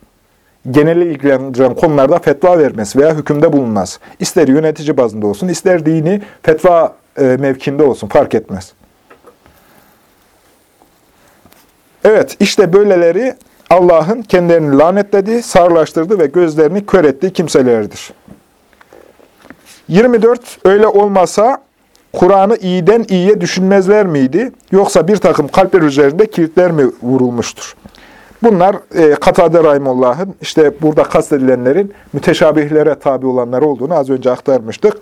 Geneli ilgilendiren konularda fetva vermesi veya hükümde bulunmaz. İster yönetici bazında olsun, ister dini fetva e, mevkinde olsun fark etmez. Evet, işte böyleleri Allah'ın kendilerini lanetlediği, sarılaştırdığı ve gözlerini kör ettiği kimselerdir. 24. Öyle olmasa Kur'an'ı iyiden iyiye düşünmezler miydi? Yoksa bir takım kalpler üzerinde kilitler mi vurulmuştur? Bunlar e, Katade Rahimullah'ın işte burada kastedilenlerin müteşabihlere tabi olanlar olduğunu az önce aktarmıştık.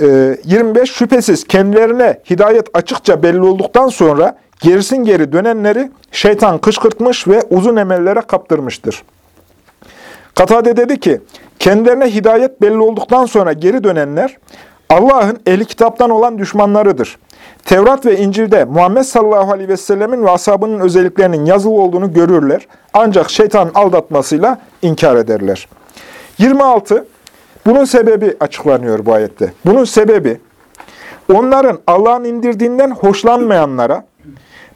25 şüphesiz kendilerine hidayet açıkça belli olduktan sonra gerisin geri dönenleri şeytan kışkırtmış ve uzun emellere kaptırmıştır. Katade dedi ki, kendilerine hidayet belli olduktan sonra geri dönenler Allah'ın ehli kitaptan olan düşmanlarıdır. Tevrat ve İncil'de Muhammed sallallahu aleyhi ve sellemin ve ashabının özelliklerinin yazılı olduğunu görürler. Ancak şeytan aldatmasıyla inkar ederler. 26. Bunun sebebi açıklanıyor bu ayette. Bunun sebebi onların Allah'ın indirdiğinden hoşlanmayanlara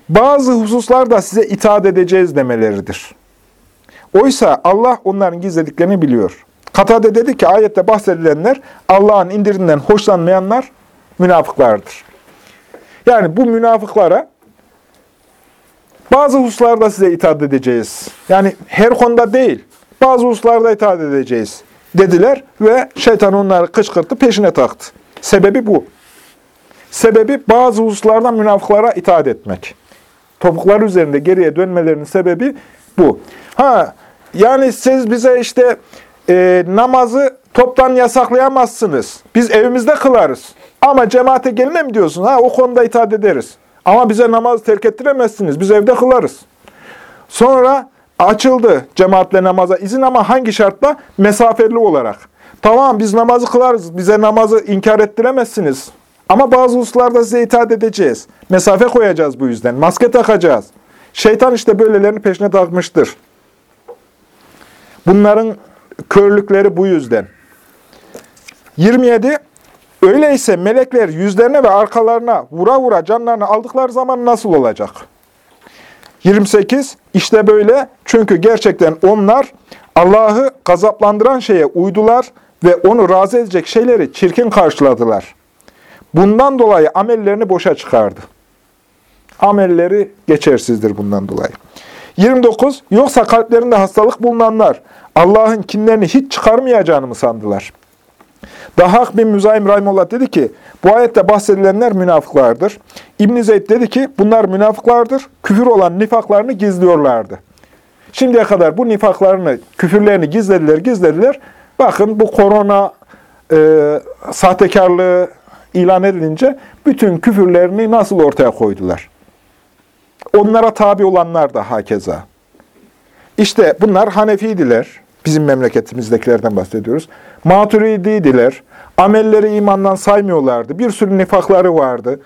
bazı hususlarda size itaat edeceğiz demeleridir. Oysa Allah onların gizlediklerini biliyor. Katade dedi ki ayette bahsedilenler Allah'ın indirdiğinden hoşlanmayanlar münafıklardır. Yani bu münafıklara bazı hususlarda size itaat edeceğiz. Yani her konuda değil, bazı hususlarda itaat edeceğiz dediler ve şeytan onları kışkırttı, peşine taktı. Sebebi bu. Sebebi bazı hususlarda münafıklara itaat etmek. Topuklar üzerinde geriye dönmelerinin sebebi bu. Ha, yani siz bize işte e, namazı toptan yasaklayamazsınız. Biz evimizde kılarız. Ama cemaate gelme mi diyorsun? Ha, o konuda itaat ederiz. Ama bize namaz terk ettiremezsiniz. Biz evde kılarız. Sonra açıldı cemaatle namaza izin ama hangi şartla? Mesafeli olarak. Tamam biz namazı kılarız. Bize namazı inkar ettiremezsiniz. Ama bazı hususlarda size itaat edeceğiz. Mesafe koyacağız bu yüzden. Maske takacağız. Şeytan işte böylelerini peşine takmıştır. Bunların körlükleri bu yüzden. 27. Öyleyse melekler yüzlerine ve arkalarına vura vura canlarını aldıkları zaman nasıl olacak? 28. İşte böyle çünkü gerçekten onlar Allah'ı gazaplandıran şeye uydular ve onu razı edecek şeyleri çirkin karşıladılar. Bundan dolayı amellerini boşa çıkardı. Amelleri geçersizdir bundan dolayı. 29. Yoksa kalplerinde hastalık bulunanlar Allah'ın kinlerini hiç çıkarmayacağını mı sandılar? Dahak bin Müzayim Rahimullah dedi ki, bu ayette bahsedilenler münafıklardır. ibn Zeyd dedi ki, bunlar münafıklardır, küfür olan nifaklarını gizliyorlardı. Şimdiye kadar bu nifaklarını, küfürlerini gizlediler, gizlediler. Bakın bu korona e, sahtekarlığı ilan edilince bütün küfürlerini nasıl ortaya koydular? onlara tabi olanlar da hakeza. İşte bunlar Hanefiydiler. Bizim memleketimizdekilerden bahsediyoruz. Maturidiydiler. Amelleri imandan saymıyorlardı. Bir sürü nifakları vardı.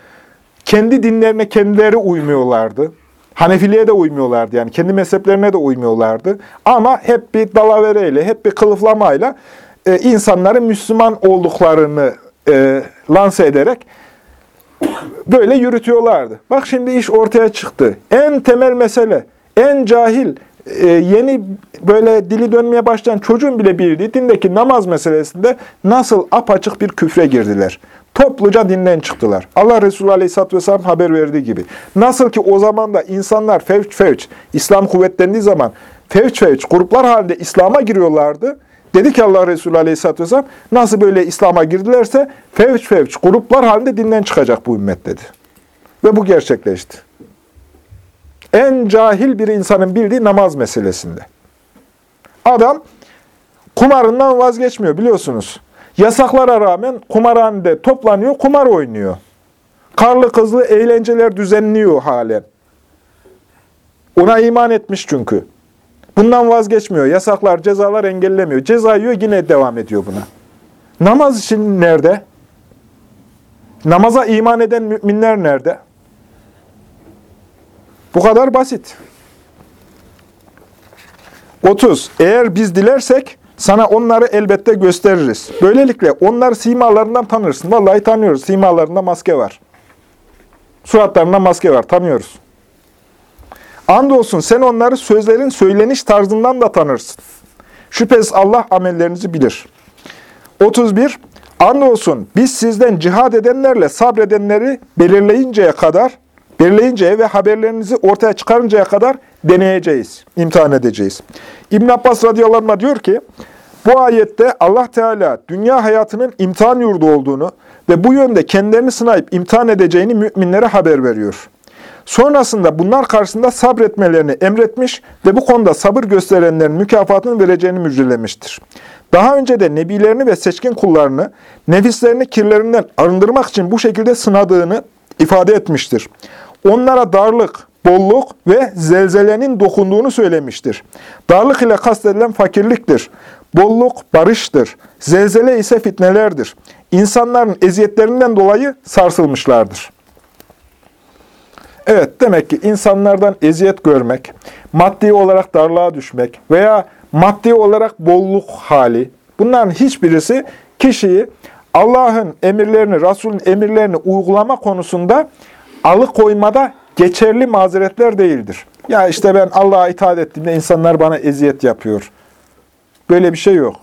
Kendi dinlerine kendileri uymuyorlardı. Hanefiliğe de uymuyorlardı yani. Kendi mezheplerine de uymuyorlardı. Ama hep bir dalavereyle, hep bir kılıflamayla e, insanların Müslüman olduklarını e, lanse ederek böyle yürütüyorlardı. Bak şimdi iş ortaya çıktı. En temel mesele, en cahil, e, yeni böyle dili dönmeye başlayan çocuğun bile bildiği dindeki namaz meselesinde nasıl apaçık bir küfre girdiler. Topluca dinden çıktılar. Allah Resulü Aleyhisselatü Vesselam haber verdiği gibi. Nasıl ki o zaman da insanlar fevç fevç, İslam kuvvetlendiği zaman fevç fevç gruplar halinde İslam'a giriyorlardı. Dedi ki Allah Resulü Aleyhisselatü Vesselam, nasıl böyle İslam'a girdilerse fevç fevç gruplar halinde dinden çıkacak bu ümmet dedi. Ve bu gerçekleşti. En cahil bir insanın bildiği namaz meselesinde. Adam kumarından vazgeçmiyor biliyorsunuz. Yasaklara rağmen kumarhanede toplanıyor, kumar oynuyor. Karlı kızlı eğlenceler düzenliyor halen. Ona iman etmiş çünkü. Bundan vazgeçmiyor. Yasaklar, cezalar engellemiyor. Ceza yiyor, yine devam ediyor buna. Namaz için nerede? Namaza iman eden müminler nerede? Bu kadar basit. 30. Eğer biz dilersek sana onları elbette gösteririz. Böylelikle onları simalarından tanırsın. Vallahi tanıyoruz. Simalarında maske var. Suratlarında maske var. Tanıyoruz. Andolsun sen onları sözlerin söyleniş tarzından da tanırsın. Şüphesiz Allah amellerinizi bilir. 31. Andolsun biz sizden cihad edenlerle sabredenleri belirleyinceye kadar, belirleyinceye ve haberlerinizi ortaya çıkarıncaya kadar deneyeceğiz, imtihan edeceğiz. İbn Abbas radıyallahu anh diyor ki, bu ayette Allah Teala dünya hayatının imtihan yurdu olduğunu ve bu yönde kendilerini sınayıp imtihan edeceğini müminlere haber veriyor. Sonrasında bunlar karşısında sabretmelerini emretmiş ve bu konuda sabır gösterenlerin mükafatını vereceğini müjdelemiştir. Daha önce de nebilerini ve seçkin kullarını nefislerini kirlerinden arındırmak için bu şekilde sınadığını ifade etmiştir. Onlara darlık, bolluk ve zelzelenin dokunduğunu söylemiştir. Darlık ile kastedilen fakirliktir. Bolluk barıştır. Zelzele ise fitnelerdir. İnsanların eziyetlerinden dolayı sarsılmışlardır. Evet, demek ki insanlardan eziyet görmek, maddi olarak darlığa düşmek veya maddi olarak bolluk hali, bunların hiçbirisi kişiyi Allah'ın emirlerini, Resul'ün emirlerini uygulama konusunda alıkoymada geçerli mazeretler değildir. Ya işte ben Allah'a itaat ettiğimde insanlar bana eziyet yapıyor. Böyle bir şey yok.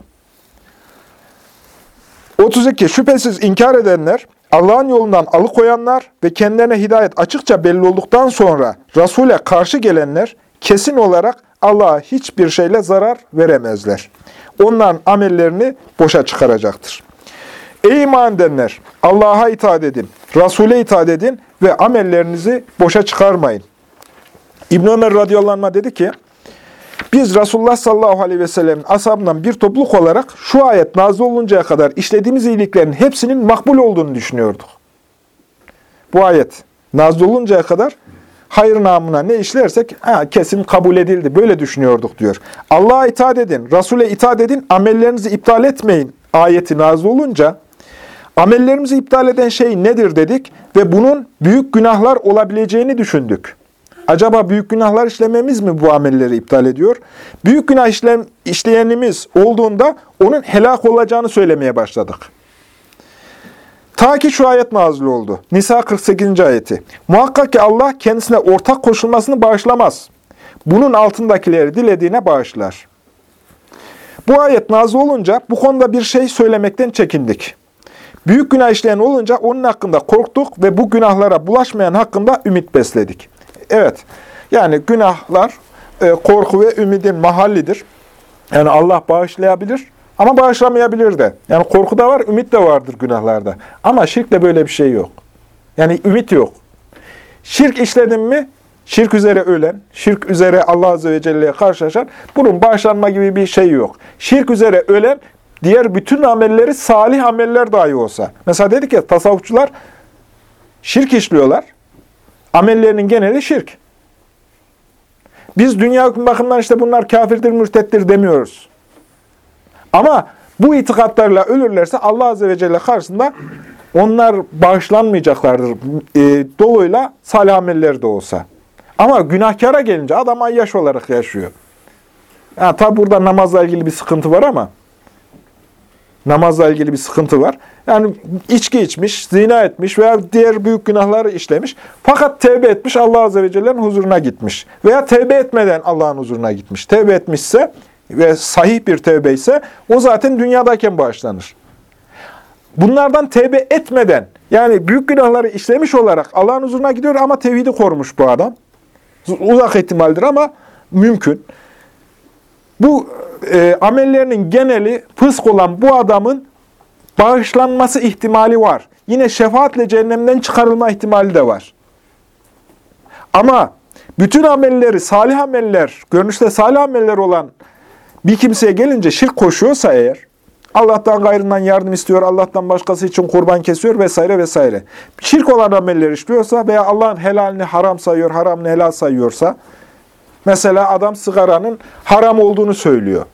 32. Şüphesiz inkar edenler, Allah'ın yolundan alıkoyanlar ve kendilerine hidayet açıkça belli olduktan sonra Resul'e karşı gelenler kesin olarak Allah'a hiçbir şeyle zarar veremezler. Onların amellerini boşa çıkaracaktır. Ey iman edenler! Allah'a itaat edin, Resul'e itaat edin ve amellerinizi boşa çıkarmayın. İbn Ömer radıyallahu anh dedi ki, biz Resulullah sallallahu aleyhi ve sellem'in ashabından bir topluluk olarak şu ayet nazil oluncaya kadar işlediğimiz iyiliklerin hepsinin makbul olduğunu düşünüyorduk. Bu ayet nazil oluncaya kadar hayır namına ne işlersek ha, kesin kabul edildi. Böyle düşünüyorduk diyor. Allah'a itaat edin, Resul'e itaat edin, amellerinizi iptal etmeyin ayeti nazil olunca amellerimizi iptal eden şey nedir dedik ve bunun büyük günahlar olabileceğini düşündük. Acaba büyük günahlar işlememiz mi bu amelleri iptal ediyor? Büyük günah işlem, işleyenimiz olduğunda onun helak olacağını söylemeye başladık. Ta ki şu ayet nazil oldu. Nisa 48. ayeti. Muhakkak ki Allah kendisine ortak koşulmasını bağışlamaz. Bunun altındakileri dilediğine bağışlar. Bu ayet nazil olunca bu konuda bir şey söylemekten çekindik. Büyük günah işleyen olunca onun hakkında korktuk ve bu günahlara bulaşmayan hakkında ümit besledik. Evet, yani günahlar e, korku ve ümidin mahallidir. Yani Allah bağışlayabilir ama bağışlamayabilir de. Yani korku da var, ümit de vardır günahlarda. Ama şirkle böyle bir şey yok. Yani ümit yok. Şirk işledin mi, şirk üzere ölen, şirk üzere Allah Azze ve Celle'ye karşılaşan, bunun bağışlanma gibi bir şey yok. Şirk üzere ölen, diğer bütün amelleri salih ameller dahi olsa. Mesela dedik ya tasavvufçular şirk işliyorlar. Amellerinin geneli şirk. Biz dünya bakımından işte bunlar kafirdir, mürtettir demiyoruz. Ama bu itikatlarla ölürlerse Allah Azze ve Celle karşısında onlar bağışlanmayacaklardır. E, doluyla salih ameller de olsa. Ama günahkara gelince adam ayyaş olarak yaşıyor. Yani tabi burada namazla ilgili bir sıkıntı var ama namazla ilgili bir sıkıntı var. Yani içki içmiş, zina etmiş veya diğer büyük günahları işlemiş. Fakat tevbe etmiş, Allah Azze ve Celle'nin huzuruna gitmiş. Veya tevbe etmeden Allah'ın huzuruna gitmiş. Tevbe etmişse ve sahih bir tevbe ise o zaten dünyadayken bağışlanır. Bunlardan tevbe etmeden, yani büyük günahları işlemiş olarak Allah'ın huzuruna gidiyor ama tevhidi korumuş bu adam. Uzak ihtimaldir ama mümkün. Bu e, amellerinin geneli fısk olan bu adamın bağışlanması ihtimali var. Yine şefaatle cehennemden çıkarılma ihtimali de var. Ama bütün amelleri, salih ameller, görünüşte salih ameller olan bir kimseye gelince şirk koşuyorsa eğer, Allah'tan gayrından yardım istiyor, Allah'tan başkası için kurban kesiyor vesaire vesaire. Şirk olan ameller işliyorsa veya Allah'ın helalini haram sayıyor, haramını helal sayıyorsa, mesela adam sigaranın haram olduğunu söylüyor.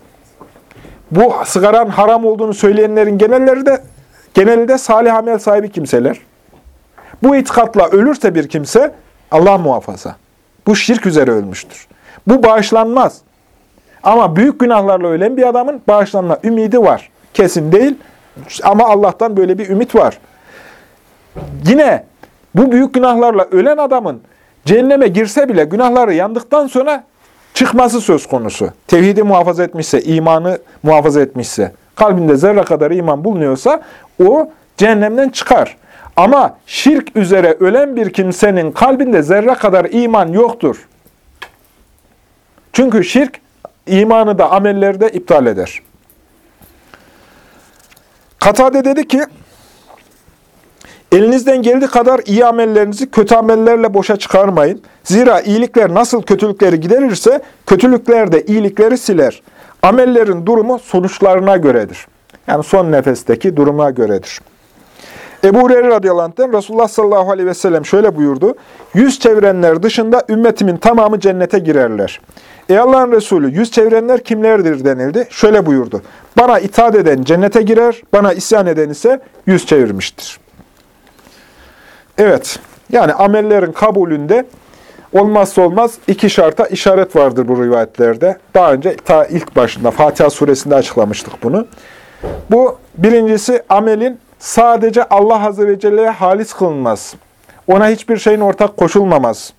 Bu sigaranın haram olduğunu söyleyenlerin genelleri de genelde de salih amel sahibi kimseler. Bu itikatla ölürse bir kimse Allah muhafaza. Bu şirk üzere ölmüştür. Bu bağışlanmaz. Ama büyük günahlarla ölen bir adamın bağışlanma ümidi var. Kesin değil ama Allah'tan böyle bir ümit var. Yine bu büyük günahlarla ölen adamın cehenneme girse bile günahları yandıktan sonra çıkması söz konusu. Tevhidi muhafaza etmişse, imanı muhafaza etmişse, kalbinde zerre kadar iman bulunuyorsa o cehennemden çıkar. Ama şirk üzere ölen bir kimsenin kalbinde zerre kadar iman yoktur. Çünkü şirk imanı da amelleri de iptal eder. Katade dedi ki, Elinizden geldiği kadar iyi amellerinizi kötü amellerle boşa çıkarmayın. Zira iyilikler nasıl kötülükleri giderirse, kötülükler de iyilikleri siler. Amellerin durumu sonuçlarına göredir. Yani son nefesteki duruma göredir. Ebu Hureyre radıyallahu anh'ten Resulullah sallallahu aleyhi ve sellem şöyle buyurdu. Yüz çevirenler dışında ümmetimin tamamı cennete girerler. Ey Allah'ın Resulü yüz çevirenler kimlerdir denildi. Şöyle buyurdu. Bana itaat eden cennete girer, bana isyan eden ise yüz çevirmiştir. Evet, yani amellerin kabulünde olmazsa olmaz iki şarta işaret vardır bu rivayetlerde. Daha önce ta ilk başında Fatiha suresinde açıklamıştık bunu. Bu birincisi amelin sadece Allah Azze ve Celle'ye halis kılınmaz. Ona hiçbir şeyin ortak koşulmamaz.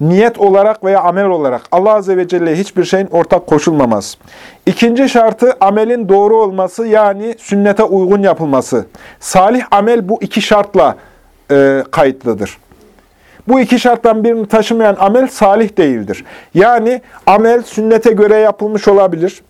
Niyet olarak veya amel olarak Allah Azze ve Celle'ye hiçbir şeyin ortak koşulmamaz. İkinci şartı amelin doğru olması yani sünnete uygun yapılması. Salih amel bu iki şartla e, kayıtlıdır. Bu iki şarttan birini taşımayan amel salih değildir. Yani amel sünnete göre yapılmış olabilir.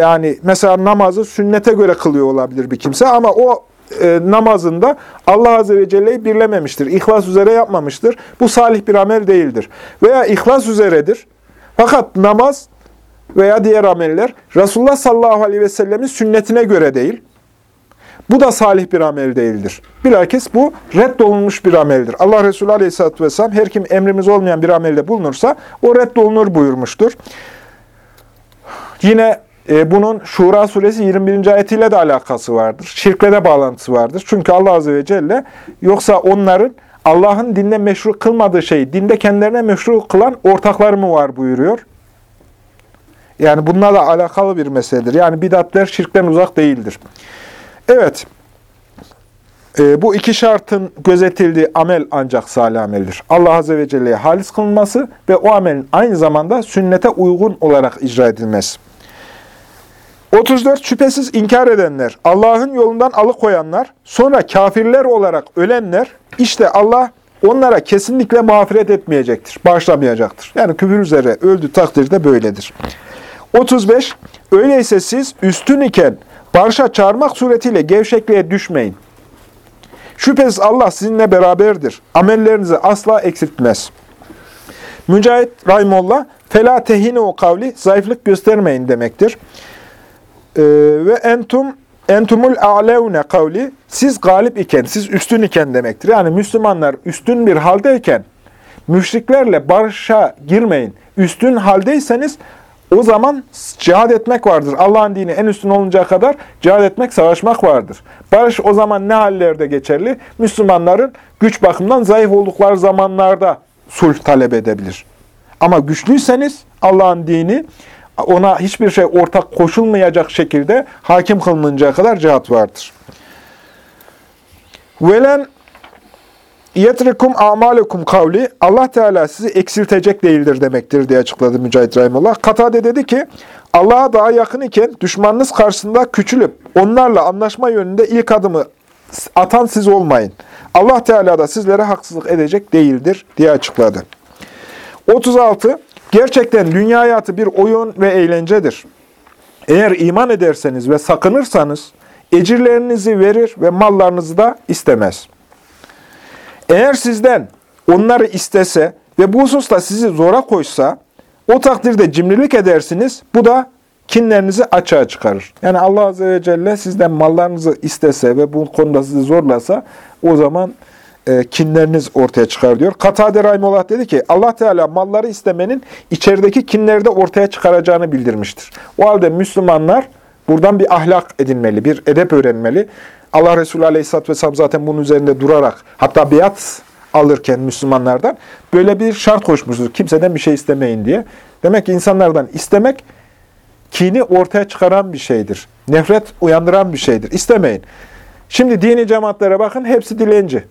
Yani mesela namazı sünnete göre kılıyor olabilir bir kimse ama o e, namazında Allah Azze ve Celle'yi birlememiştir. İhlas üzere yapmamıştır. Bu salih bir amel değildir. Veya ihlas üzeredir. Fakat namaz veya diğer ameller Resulullah sallallahu aleyhi ve sellemin sünnetine göre değil. Bu da salih bir amel değildir. Bilakis bu reddolunmuş bir ameldir. Allah Resulü Aleyhisselatü Vesselam her kim emrimiz olmayan bir amelde bulunursa o reddolunur buyurmuştur. Yine e, bunun Şura suresi 21. ayetiyle de alakası vardır. Şirkle de bağlantısı vardır. Çünkü Allah Azze ve Celle yoksa onların Allah'ın dinde meşru kılmadığı şeyi dinde kendilerine meşru kılan ortaklar mı var buyuruyor. Yani bunlarla alakalı bir meseledir. Yani bidatler şirkten uzak değildir. Evet, e, bu iki şartın gözetildiği amel ancak salih ameldir. Allah Azze ve Celle'ye halis kılınması ve o amelin aynı zamanda sünnete uygun olarak icra edilmesi. 34. Şüphesiz inkar edenler, Allah'ın yolundan alıkoyanlar, sonra kafirler olarak ölenler, işte Allah onlara kesinlikle mağfiret etmeyecektir, bağışlamayacaktır. Yani küfür üzere öldü takdirde böyledir. 35. Öyleyse siz üstün iken barışa çağırmak suretiyle gevşekliğe düşmeyin. Şüphesiz Allah sizinle beraberdir. Amellerinizi asla eksiltmez. Mücahit Rahimullah, fela tehine o kavli, zayıflık göstermeyin demektir. Ee, ve entum entumul a'levne kavli, siz galip iken, siz üstün iken demektir. Yani Müslümanlar üstün bir haldeyken, müşriklerle barışa girmeyin. Üstün haldeyseniz o zaman cihad etmek vardır. Allah'ın dini en üstün oluncaya kadar cihad etmek, savaşmak vardır. Barış o zaman ne hallerde geçerli? Müslümanların güç bakımından zayıf oldukları zamanlarda sulh talep edebilir. Ama güçlüyseniz Allah'ın dini ona hiçbir şey ortak koşulmayacak şekilde hakim kılınıncaya kadar cihat vardır. Velen yetrikum amalukum kavli Allah Teala sizi eksiltecek değildir demektir diye açıkladı Mücahit Rahimullah. Katade dedi ki Allah'a daha yakın iken düşmanınız karşısında küçülüp onlarla anlaşma yönünde ilk adımı atan siz olmayın. Allah Teala da sizlere haksızlık edecek değildir diye açıkladı. 36. Gerçekten dünya hayatı bir oyun ve eğlencedir. Eğer iman ederseniz ve sakınırsanız ecirlerinizi verir ve mallarınızı da istemez. Eğer sizden onları istese ve bu hususta sizi zora koysa, o takdirde cimrilik edersiniz, bu da kinlerinizi açığa çıkarır. Yani Allah Azze ve Celle sizden mallarınızı istese ve bu konuda sizi zorlasa, o zaman e, kinleriniz ortaya çıkar diyor. Katade Rahimullah dedi ki, Allah Teala malları istemenin içerideki kinleri de ortaya çıkaracağını bildirmiştir. O halde Müslümanlar buradan bir ahlak edinmeli, bir edep öğrenmeli. Allah Resulü Aleyhisselatü Vesselam zaten bunun üzerinde durarak, hatta biat alırken Müslümanlardan böyle bir şart koşmuştur. Kimseden bir şey istemeyin diye. Demek ki insanlardan istemek, kini ortaya çıkaran bir şeydir. Nefret uyandıran bir şeydir. İstemeyin. Şimdi dini cemaatlere bakın, hepsi dilenci.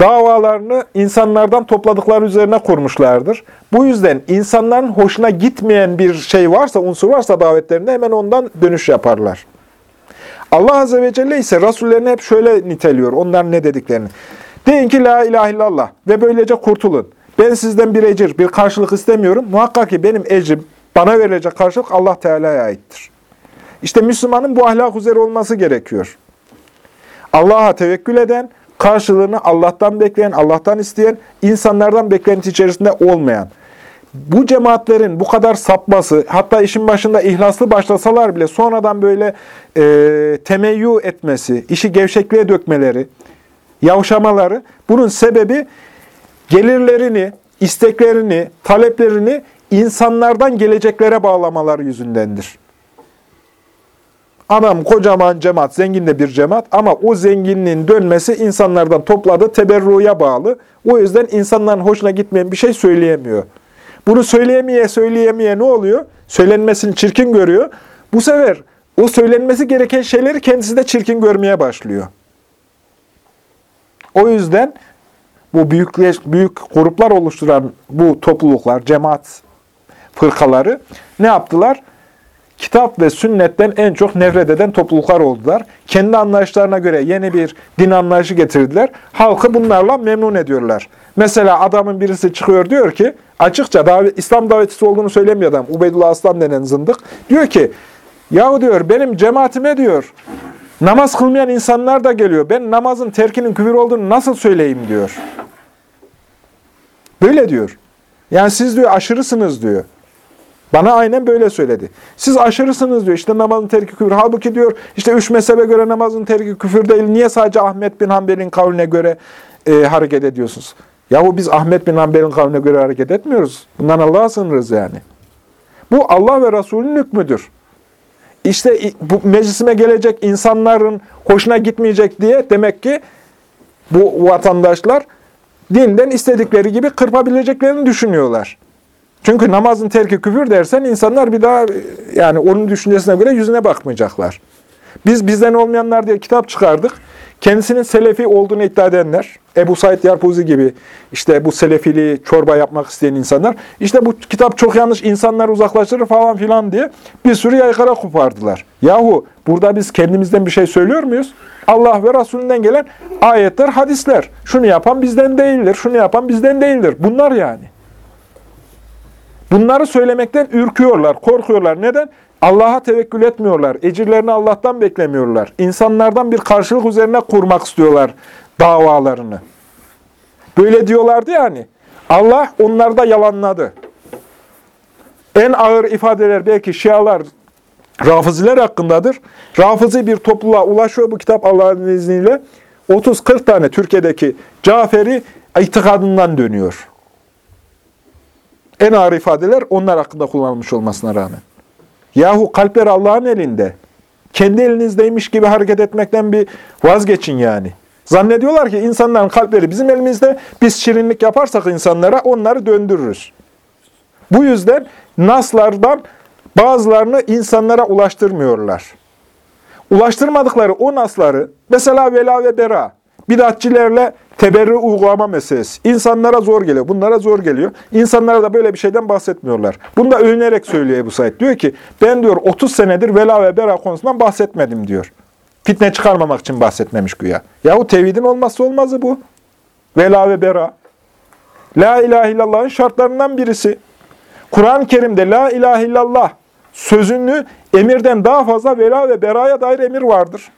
Davalarını insanlardan topladıkları üzerine kurmuşlardır. Bu yüzden insanların hoşuna gitmeyen bir şey varsa, unsur varsa davetlerinde hemen ondan dönüş yaparlar. Allah Azze ve Celle ise Rasullerini hep şöyle niteliyor, onların ne dediklerini. Deyin ki la ilahe illallah ve böylece kurtulun. Ben sizden bir ecir, bir karşılık istemiyorum. Muhakkak ki benim ecrim, bana verilecek karşılık Allah Teala'ya aittir. İşte Müslümanın bu ahlak üzere olması gerekiyor. Allah'a tevekkül eden, karşılığını Allah'tan bekleyen, Allah'tan isteyen, insanlardan beklenti içerisinde olmayan. Bu cemaatlerin bu kadar sapması, hatta işin başında ihlaslı başlasalar bile sonradan böyle e, temeyyü etmesi, işi gevşekliğe dökmeleri, yavşamaları, bunun sebebi gelirlerini, isteklerini, taleplerini insanlardan geleceklere bağlamaları yüzündendir. Adam kocaman cemaat, zengin de bir cemaat ama o zenginliğin dönmesi insanlardan topladığı teberruya bağlı. O yüzden insanların hoşuna gitmeyen bir şey söyleyemiyor. Bunu söyleyemeye söyleyemeye ne oluyor? Söylenmesini çirkin görüyor. Bu sefer o söylenmesi gereken şeyleri kendisi de çirkin görmeye başlıyor. O yüzden bu büyük, büyük gruplar oluşturan bu topluluklar, cemaat fırkaları ne yaptılar? Kitap ve sünnetten en çok nefret eden topluluklar oldular. Kendi anlayışlarına göre yeni bir din anlayışı getirdiler. Halkı bunlarla memnun ediyorlar. Mesela adamın birisi çıkıyor diyor ki, açıkça davet, İslam davetçisi olduğunu söylemiyor adam. Ubeydullah Aslan denen zındık. Diyor ki, yahu diyor benim cemaatime diyor, namaz kılmayan insanlar da geliyor. Ben namazın terkinin küfür olduğunu nasıl söyleyeyim diyor. Böyle diyor. Yani siz diyor aşırısınız diyor. Bana aynen böyle söyledi. Siz aşırısınız diyor. İşte namazın terki küfür. Halbuki diyor işte üç mezhebe göre namazın terki küfür değil. Niye sadece Ahmet bin Hanbel'in kavline göre e, hareket ediyorsunuz? Yahu biz Ahmet bin Hanbel'in kavline göre hareket etmiyoruz. Bundan Allah'a sınırız yani. Bu Allah ve Resulünün hükmüdür. İşte bu meclisime gelecek insanların hoşuna gitmeyecek diye demek ki bu vatandaşlar dinden istedikleri gibi kırpabileceklerini düşünüyorlar. Çünkü namazın terki küfür dersen insanlar bir daha yani onun düşüncesine göre yüzüne bakmayacaklar. Biz bizden olmayanlar diye kitap çıkardık. Kendisinin selefi olduğunu iddia edenler, Ebu Said Yarpuzi gibi işte bu selefiliği çorba yapmak isteyen insanlar, işte bu kitap çok yanlış insanları uzaklaştırır falan filan diye bir sürü yaygara kopardılar. Yahu burada biz kendimizden bir şey söylüyor muyuz? Allah ve Resulünden gelen ayetler, hadisler. Şunu yapan bizden değildir, şunu yapan bizden değildir. Bunlar yani. Bunları söylemekten ürküyorlar, korkuyorlar. Neden? Allah'a tevekkül etmiyorlar. Ecirlerini Allah'tan beklemiyorlar. İnsanlardan bir karşılık üzerine kurmak istiyorlar davalarını. Böyle diyorlardı yani. Allah onları da yalanladı. En ağır ifadeler belki Şialar, Rafiziler hakkındadır. Rafizi bir topluluğa ulaşıyor bu kitap Allah'ın izniyle. 30-40 tane Türkiye'deki Caferi itikadından dönüyor. En ağır ifadeler onlar hakkında kullanılmış olmasına rağmen. Yahu kalpler Allah'ın elinde. Kendi elinizdeymiş gibi hareket etmekten bir vazgeçin yani. Zannediyorlar ki insanların kalpleri bizim elimizde. Biz şirinlik yaparsak insanlara onları döndürürüz. Bu yüzden naslardan bazılarını insanlara ulaştırmıyorlar. Ulaştırmadıkları o nasları, mesela vela ve bera, bidatçilerle teberri uygulama meselesi. İnsanlara zor geliyor, bunlara zor geliyor. İnsanlara da böyle bir şeyden bahsetmiyorlar. Bunu da övünerek söylüyor Ebu Said. Diyor ki, ben diyor 30 senedir vela ve bera konusundan bahsetmedim diyor. Fitne çıkarmamak için bahsetmemiş güya. Yahu tevhidin olmazsa olmazı bu. Vela ve bera. La ilahe illallah'ın şartlarından birisi. Kur'an-ı Kerim'de la ilahe illallah sözünü emirden daha fazla vela ve beraya dair emir vardır.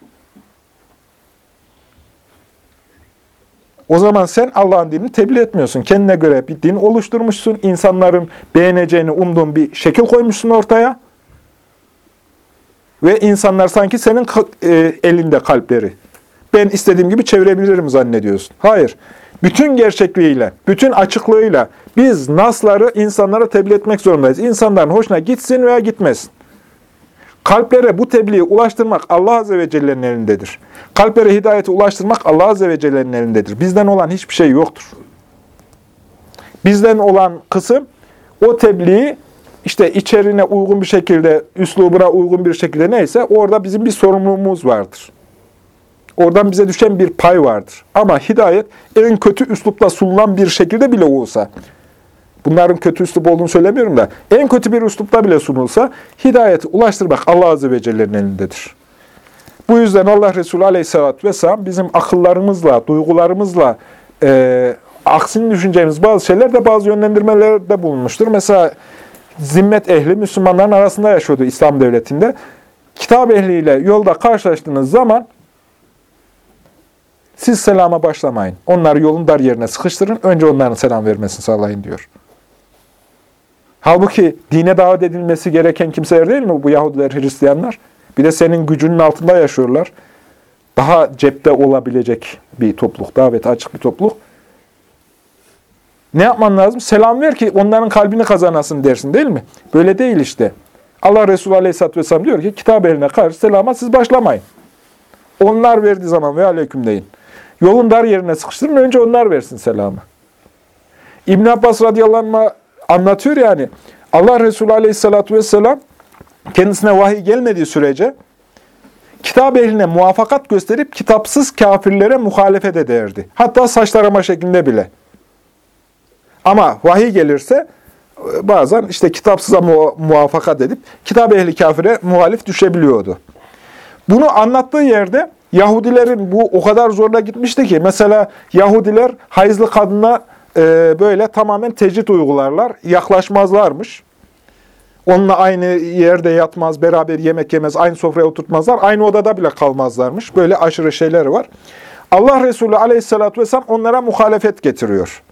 O zaman sen Allah'ın dinini tebliğ etmiyorsun. Kendine göre bir din oluşturmuşsun. İnsanların beğeneceğini umduğun bir şekil koymuşsun ortaya. Ve insanlar sanki senin e, elinde kalpleri. Ben istediğim gibi çevirebilirim zannediyorsun. Hayır. Bütün gerçekliğiyle, bütün açıklığıyla biz nasları insanlara tebliğ etmek zorundayız. İnsanların hoşuna gitsin veya gitmesin. Kalplere bu tebliği ulaştırmak Allah Azze ve Celle'nin elindedir. Kalplere hidayeti ulaştırmak Allah Azze ve Celle'nin elindedir. Bizden olan hiçbir şey yoktur. Bizden olan kısım o tebliği işte içeriğine uygun bir şekilde, üslubuna uygun bir şekilde neyse orada bizim bir sorumluluğumuz vardır. Oradan bize düşen bir pay vardır. Ama hidayet en kötü üslupla sunulan bir şekilde bile olsa, bunların kötü üslup olduğunu söylemiyorum da, en kötü bir üslupla bile sunulsa, hidayeti ulaştırmak Allah Azze ve Celle'nin elindedir. Bu yüzden Allah Resulü Aleyhisselatü Vesselam bizim akıllarımızla, duygularımızla, e, aksini düşüneceğimiz bazı şeyler de bazı yönlendirmelerde bulunmuştur. Mesela zimmet ehli Müslümanların arasında yaşıyordu İslam devletinde. Kitap ehliyle yolda karşılaştığınız zaman siz selama başlamayın. Onları yolun dar yerine sıkıştırın. Önce onların selam vermesini sağlayın diyor. Halbuki dine davet edilmesi gereken kimseler değil mi bu Yahudiler, Hristiyanlar? Bir de senin gücünün altında yaşıyorlar. Daha cepte olabilecek bir topluluk, davet açık bir topluluk. Ne yapman lazım? Selam ver ki onların kalbini kazanasın dersin değil mi? Böyle değil işte. Allah Resulü Aleyhisselatü Vesselam diyor ki kitap eline karşı selama siz başlamayın. Onlar verdiği zaman ve aleyküm deyin. Yolun dar yerine sıkıştırın, önce onlar versin selamı. İbn Abbas radıyallahu anh anlatıyor yani, Allah Resulü aleyhissalatü vesselam kendisine vahiy gelmediği sürece kitap ehline muvaffakat gösterip kitapsız kafirlere muhalefet ederdi. Hatta saç şeklinde bile. Ama vahiy gelirse bazen işte kitapsıza mu muvaffakat edip kitap ehli kafire muhalif düşebiliyordu. Bunu anlattığı yerde Yahudilerin bu o kadar zorla gitmişti ki mesela Yahudiler hayızlı kadına e, böyle tamamen tecrit uygularlar, yaklaşmazlarmış. Onunla aynı yerde yatmaz, beraber yemek yemez, aynı sofraya oturtmazlar, aynı odada bile kalmazlarmış. Böyle aşırı şeyler var. Allah Resulü aleyhissalatü vesselam onlara muhalefet getiriyor.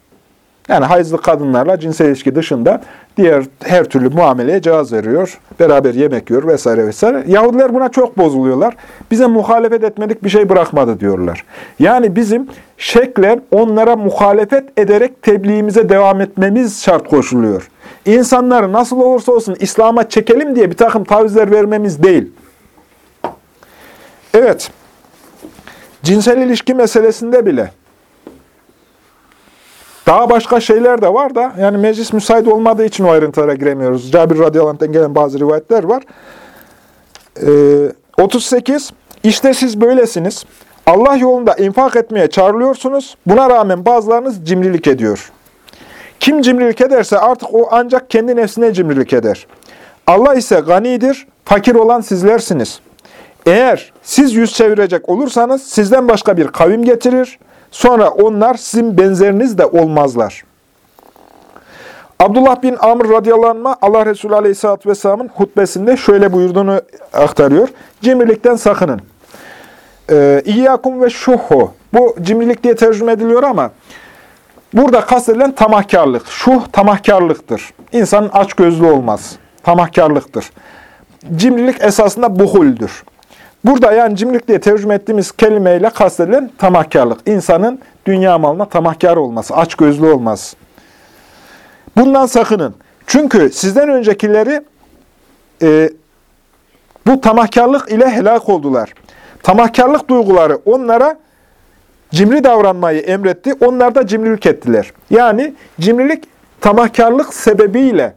Yani hayızlı kadınlarla cinsel ilişki dışında diğer her türlü muameleye cevaz veriyor. Beraber yemek yiyor vesaire vesaire. Yahudiler buna çok bozuluyorlar. Bize muhalefet etmedik bir şey bırakmadı diyorlar. Yani bizim şeklen onlara muhalefet ederek tebliğimize devam etmemiz şart koşuluyor. İnsanları nasıl olursa olsun İslam'a çekelim diye bir takım tavizler vermemiz değil. Evet, cinsel ilişki meselesinde bile daha başka şeyler de var da yani meclis müsait olmadığı için o ayrıntılara giremiyoruz. Cabir radıyallahu gelen bazı rivayetler var. Ee, 38. İşte siz böylesiniz. Allah yolunda infak etmeye çağrılıyorsunuz. Buna rağmen bazılarınız cimrilik ediyor. Kim cimrilik ederse artık o ancak kendi nefsine cimrilik eder. Allah ise ganidir, fakir olan sizlersiniz. Eğer siz yüz çevirecek olursanız sizden başka bir kavim getirir. Sonra onlar sizin benzeriniz de olmazlar. Abdullah bin Amr radıyallahu Allah Resulü aleyhissalatü vesselamın hutbesinde şöyle buyurduğunu aktarıyor. Cimrilikten sakının. Ee, İyyakum ve şuhu. Bu cimrilik diye tercüme ediliyor ama burada kastedilen tamahkarlık. Şuh tamahkarlıktır. İnsanın aç gözlü olmaz. Tamahkarlıktır. Cimrilik esasında buhuldür. Burada yani cimrilik diye tercüme ettiğimiz kelimeyle kastedilen tamahkarlık. İnsanın dünya malına tamahkar olması, açgözlü olması. Bundan sakının. Çünkü sizden öncekileri e, bu tamahkarlık ile helak oldular. Tamahkarlık duyguları onlara cimri davranmayı emretti. Onlar da cimrilik ettiler. Yani cimrilik tamahkarlık sebebiyle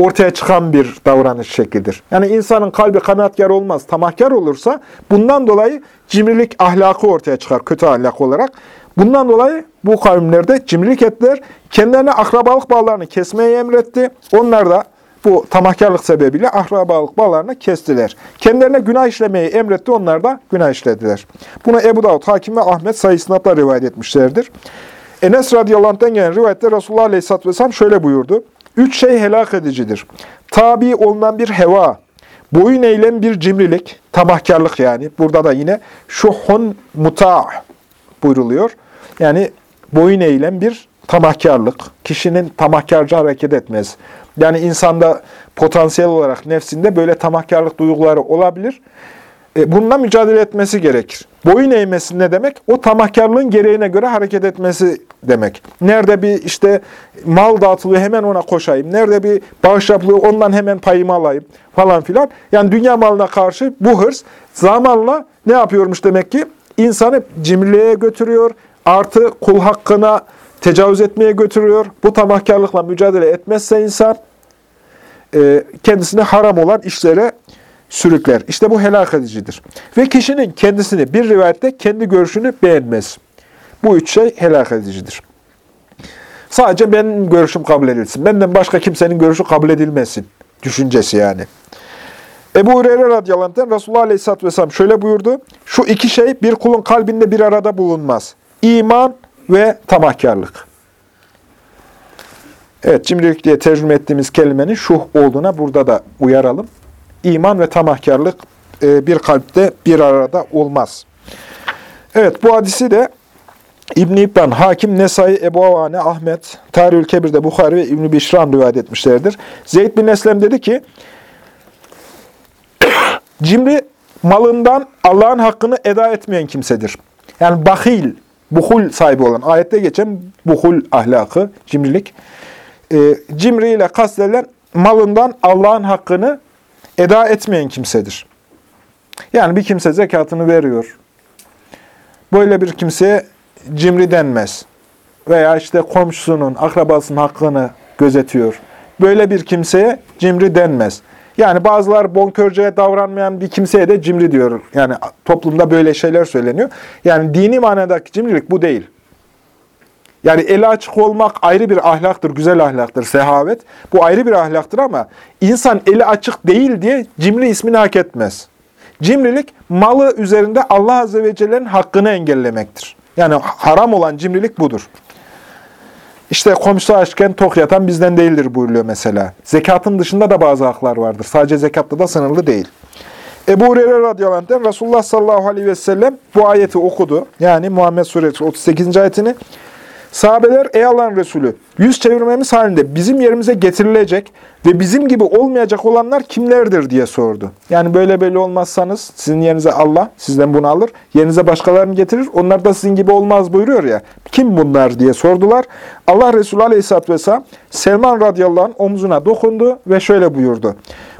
ortaya çıkan bir davranış şeklidir. Yani insanın kalbi kanaatkar olmaz, tamahkar olursa bundan dolayı cimrilik ahlakı ortaya çıkar, kötü ahlak olarak. Bundan dolayı bu kavimlerde cimrilik ettiler. Kendilerine akrabalık bağlarını kesmeyi emretti. Onlar da bu tamahkarlık sebebiyle akrabalık bağlarını kestiler. Kendilerine günah işlemeyi emretti, onlar da günah işlediler. Bunu Ebu Davud, Hakim ve Ahmet sayısınatla rivayet etmişlerdir. Enes radıyallahu anh'ten gelen rivayette Resulullah aleyhisselatü vesselam şöyle buyurdu. Üç şey helak edicidir. Tabi olunan bir heva, boyun eğilen bir cimrilik, tamahkarlık yani. Burada da yine şuhun muta' buyruluyor. Yani boyun eğilen bir tamahkarlık. Kişinin tamahkarca hareket etmez. Yani insanda potansiyel olarak nefsinde böyle tamahkarlık duyguları olabilir. E, bununla mücadele etmesi gerekir. Boyun eğmesi ne demek? O tamahkarlığın gereğine göre hareket etmesi demek. Nerede bir işte mal dağıtılıyor hemen ona koşayım. Nerede bir bağış yapılıyor ondan hemen payımı alayım falan filan. Yani dünya malına karşı bu hırs zamanla ne yapıyormuş demek ki? İnsanı cimriliğe götürüyor. Artı kul hakkına tecavüz etmeye götürüyor. Bu tamahkarlıkla mücadele etmezse insan e, kendisine haram olan işlere sürükler. İşte bu helak edicidir. Ve kişinin kendisini bir rivayette kendi görüşünü beğenmez. Bu üç şey helak edicidir. Sadece benim görüşüm kabul edilsin. Benden başka kimsenin görüşü kabul edilmesin. Düşüncesi yani. Ebu Hureyre radıyallahu anh'ten Resulullah aleyhisselatü vesselam şöyle buyurdu. Şu iki şey bir kulun kalbinde bir arada bulunmaz. İman ve tamahkarlık. Evet, cimrilik diye tercüme ettiğimiz kelimenin şuh olduğuna burada da uyaralım. İman ve tamahkarlık e, bir kalpte bir arada olmaz. Evet, bu hadisi de İbn-i İbban, Hakim, Nesai, Ebu Avane, Ahmet, Tarihül Kebir'de Bukhari ve İbn-i Bişran rivayet etmişlerdir. Zeyd bin Eslem dedi ki, Cimri malından Allah'ın hakkını eda etmeyen kimsedir. Yani bahil, buhul sahibi olan, ayette geçen buhul ahlakı, cimrilik. E, cimri ile kastedilen malından Allah'ın hakkını eda etmeyen kimsedir. Yani bir kimse zekatını veriyor. Böyle bir kimseye cimri denmez. Veya işte komşusunun, akrabasının hakkını gözetiyor. Böyle bir kimseye cimri denmez. Yani bazılar bonkörce davranmayan bir kimseye de cimri diyor. Yani toplumda böyle şeyler söyleniyor. Yani dini manadaki cimrilik bu değil. Yani eli açık olmak ayrı bir ahlaktır, güzel ahlaktır, sehavet. Bu ayrı bir ahlaktır ama insan eli açık değil diye cimri ismini hak etmez. Cimrilik malı üzerinde Allah Azze ve Celle'nin hakkını engellemektir. Yani haram olan cimrilik budur. İşte komşu açken tok yatan bizden değildir buyuruyor mesela. Zekatın dışında da bazı haklar vardır. Sadece zekatta da sınırlı değil. Ebu Hureyre radıyallahu anh'den Resulullah sallallahu aleyhi ve sellem bu ayeti okudu. Yani Muhammed suresi 38. ayetini. Sahabeler ey Allah'ın Resulü yüz çevirmemiz halinde bizim yerimize getirilecek ve bizim gibi olmayacak olanlar kimlerdir diye sordu. Yani böyle böyle olmazsanız sizin yerinize Allah sizden bunu alır. Yerinize başkalarını getirir. Onlar da sizin gibi olmaz buyuruyor ya. Kim bunlar diye sordular. Allah Resulü aleyhisselatü vesselam Selman radıyallahu anh omzuna dokundu ve şöyle buyurdu.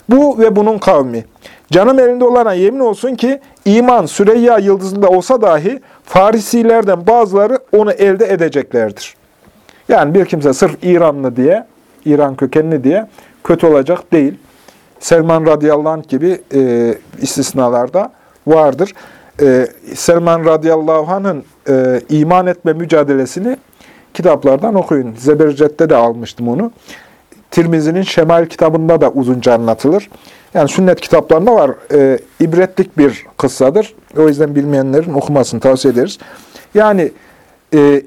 Bu ve bunun kavmi. Canım elinde olana yemin olsun ki iman Süreyya yıldızında olsa dahi Farisilerden bazıları onu elde edeceklerdir. Yani bir kimse sırf İranlı diye, İran kökenli diye kötü olacak değil. Selman radıyallahu anh gibi e, istisnalarda vardır. E, Selman radıyallahu anh'ın e, iman etme mücadelesini kitaplardan okuyun. Zebercet'te de almıştım onu. Tirmizi'nin Şemail kitabında da uzunca anlatılır. Yani sünnet kitaplarında var. E, ibretlik bir kıssadır. O yüzden bilmeyenlerin okumasını tavsiye ederiz. Yani e,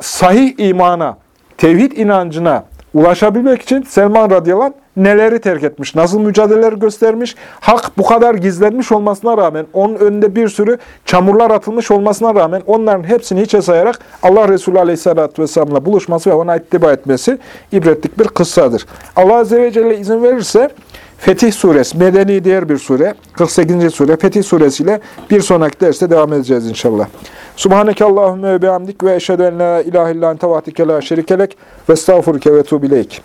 sahih imana, tevhid inancına ulaşabilmek için Selman radıyallahu anh neleri terk etmiş, nasıl mücadeleler göstermiş, hak bu kadar gizlenmiş olmasına rağmen, onun önünde bir sürü çamurlar atılmış olmasına rağmen onların hepsini hiçe sayarak Allah Resulü aleyhissalatü vesselam'la buluşması ve ona ittiba etmesi ibretlik bir kıssadır. Allah Azze ve Celle izin verirse Fetih Suresi, medeni diğer bir sure, 48. sure, Fetih Suresi ile bir sonraki derste devam edeceğiz inşallah. Subhaneke Allahümme ve bihamdik ve eşhedü en la ilahe illan tevatike la şerikelek ve estağfurke ve tuğbileyk.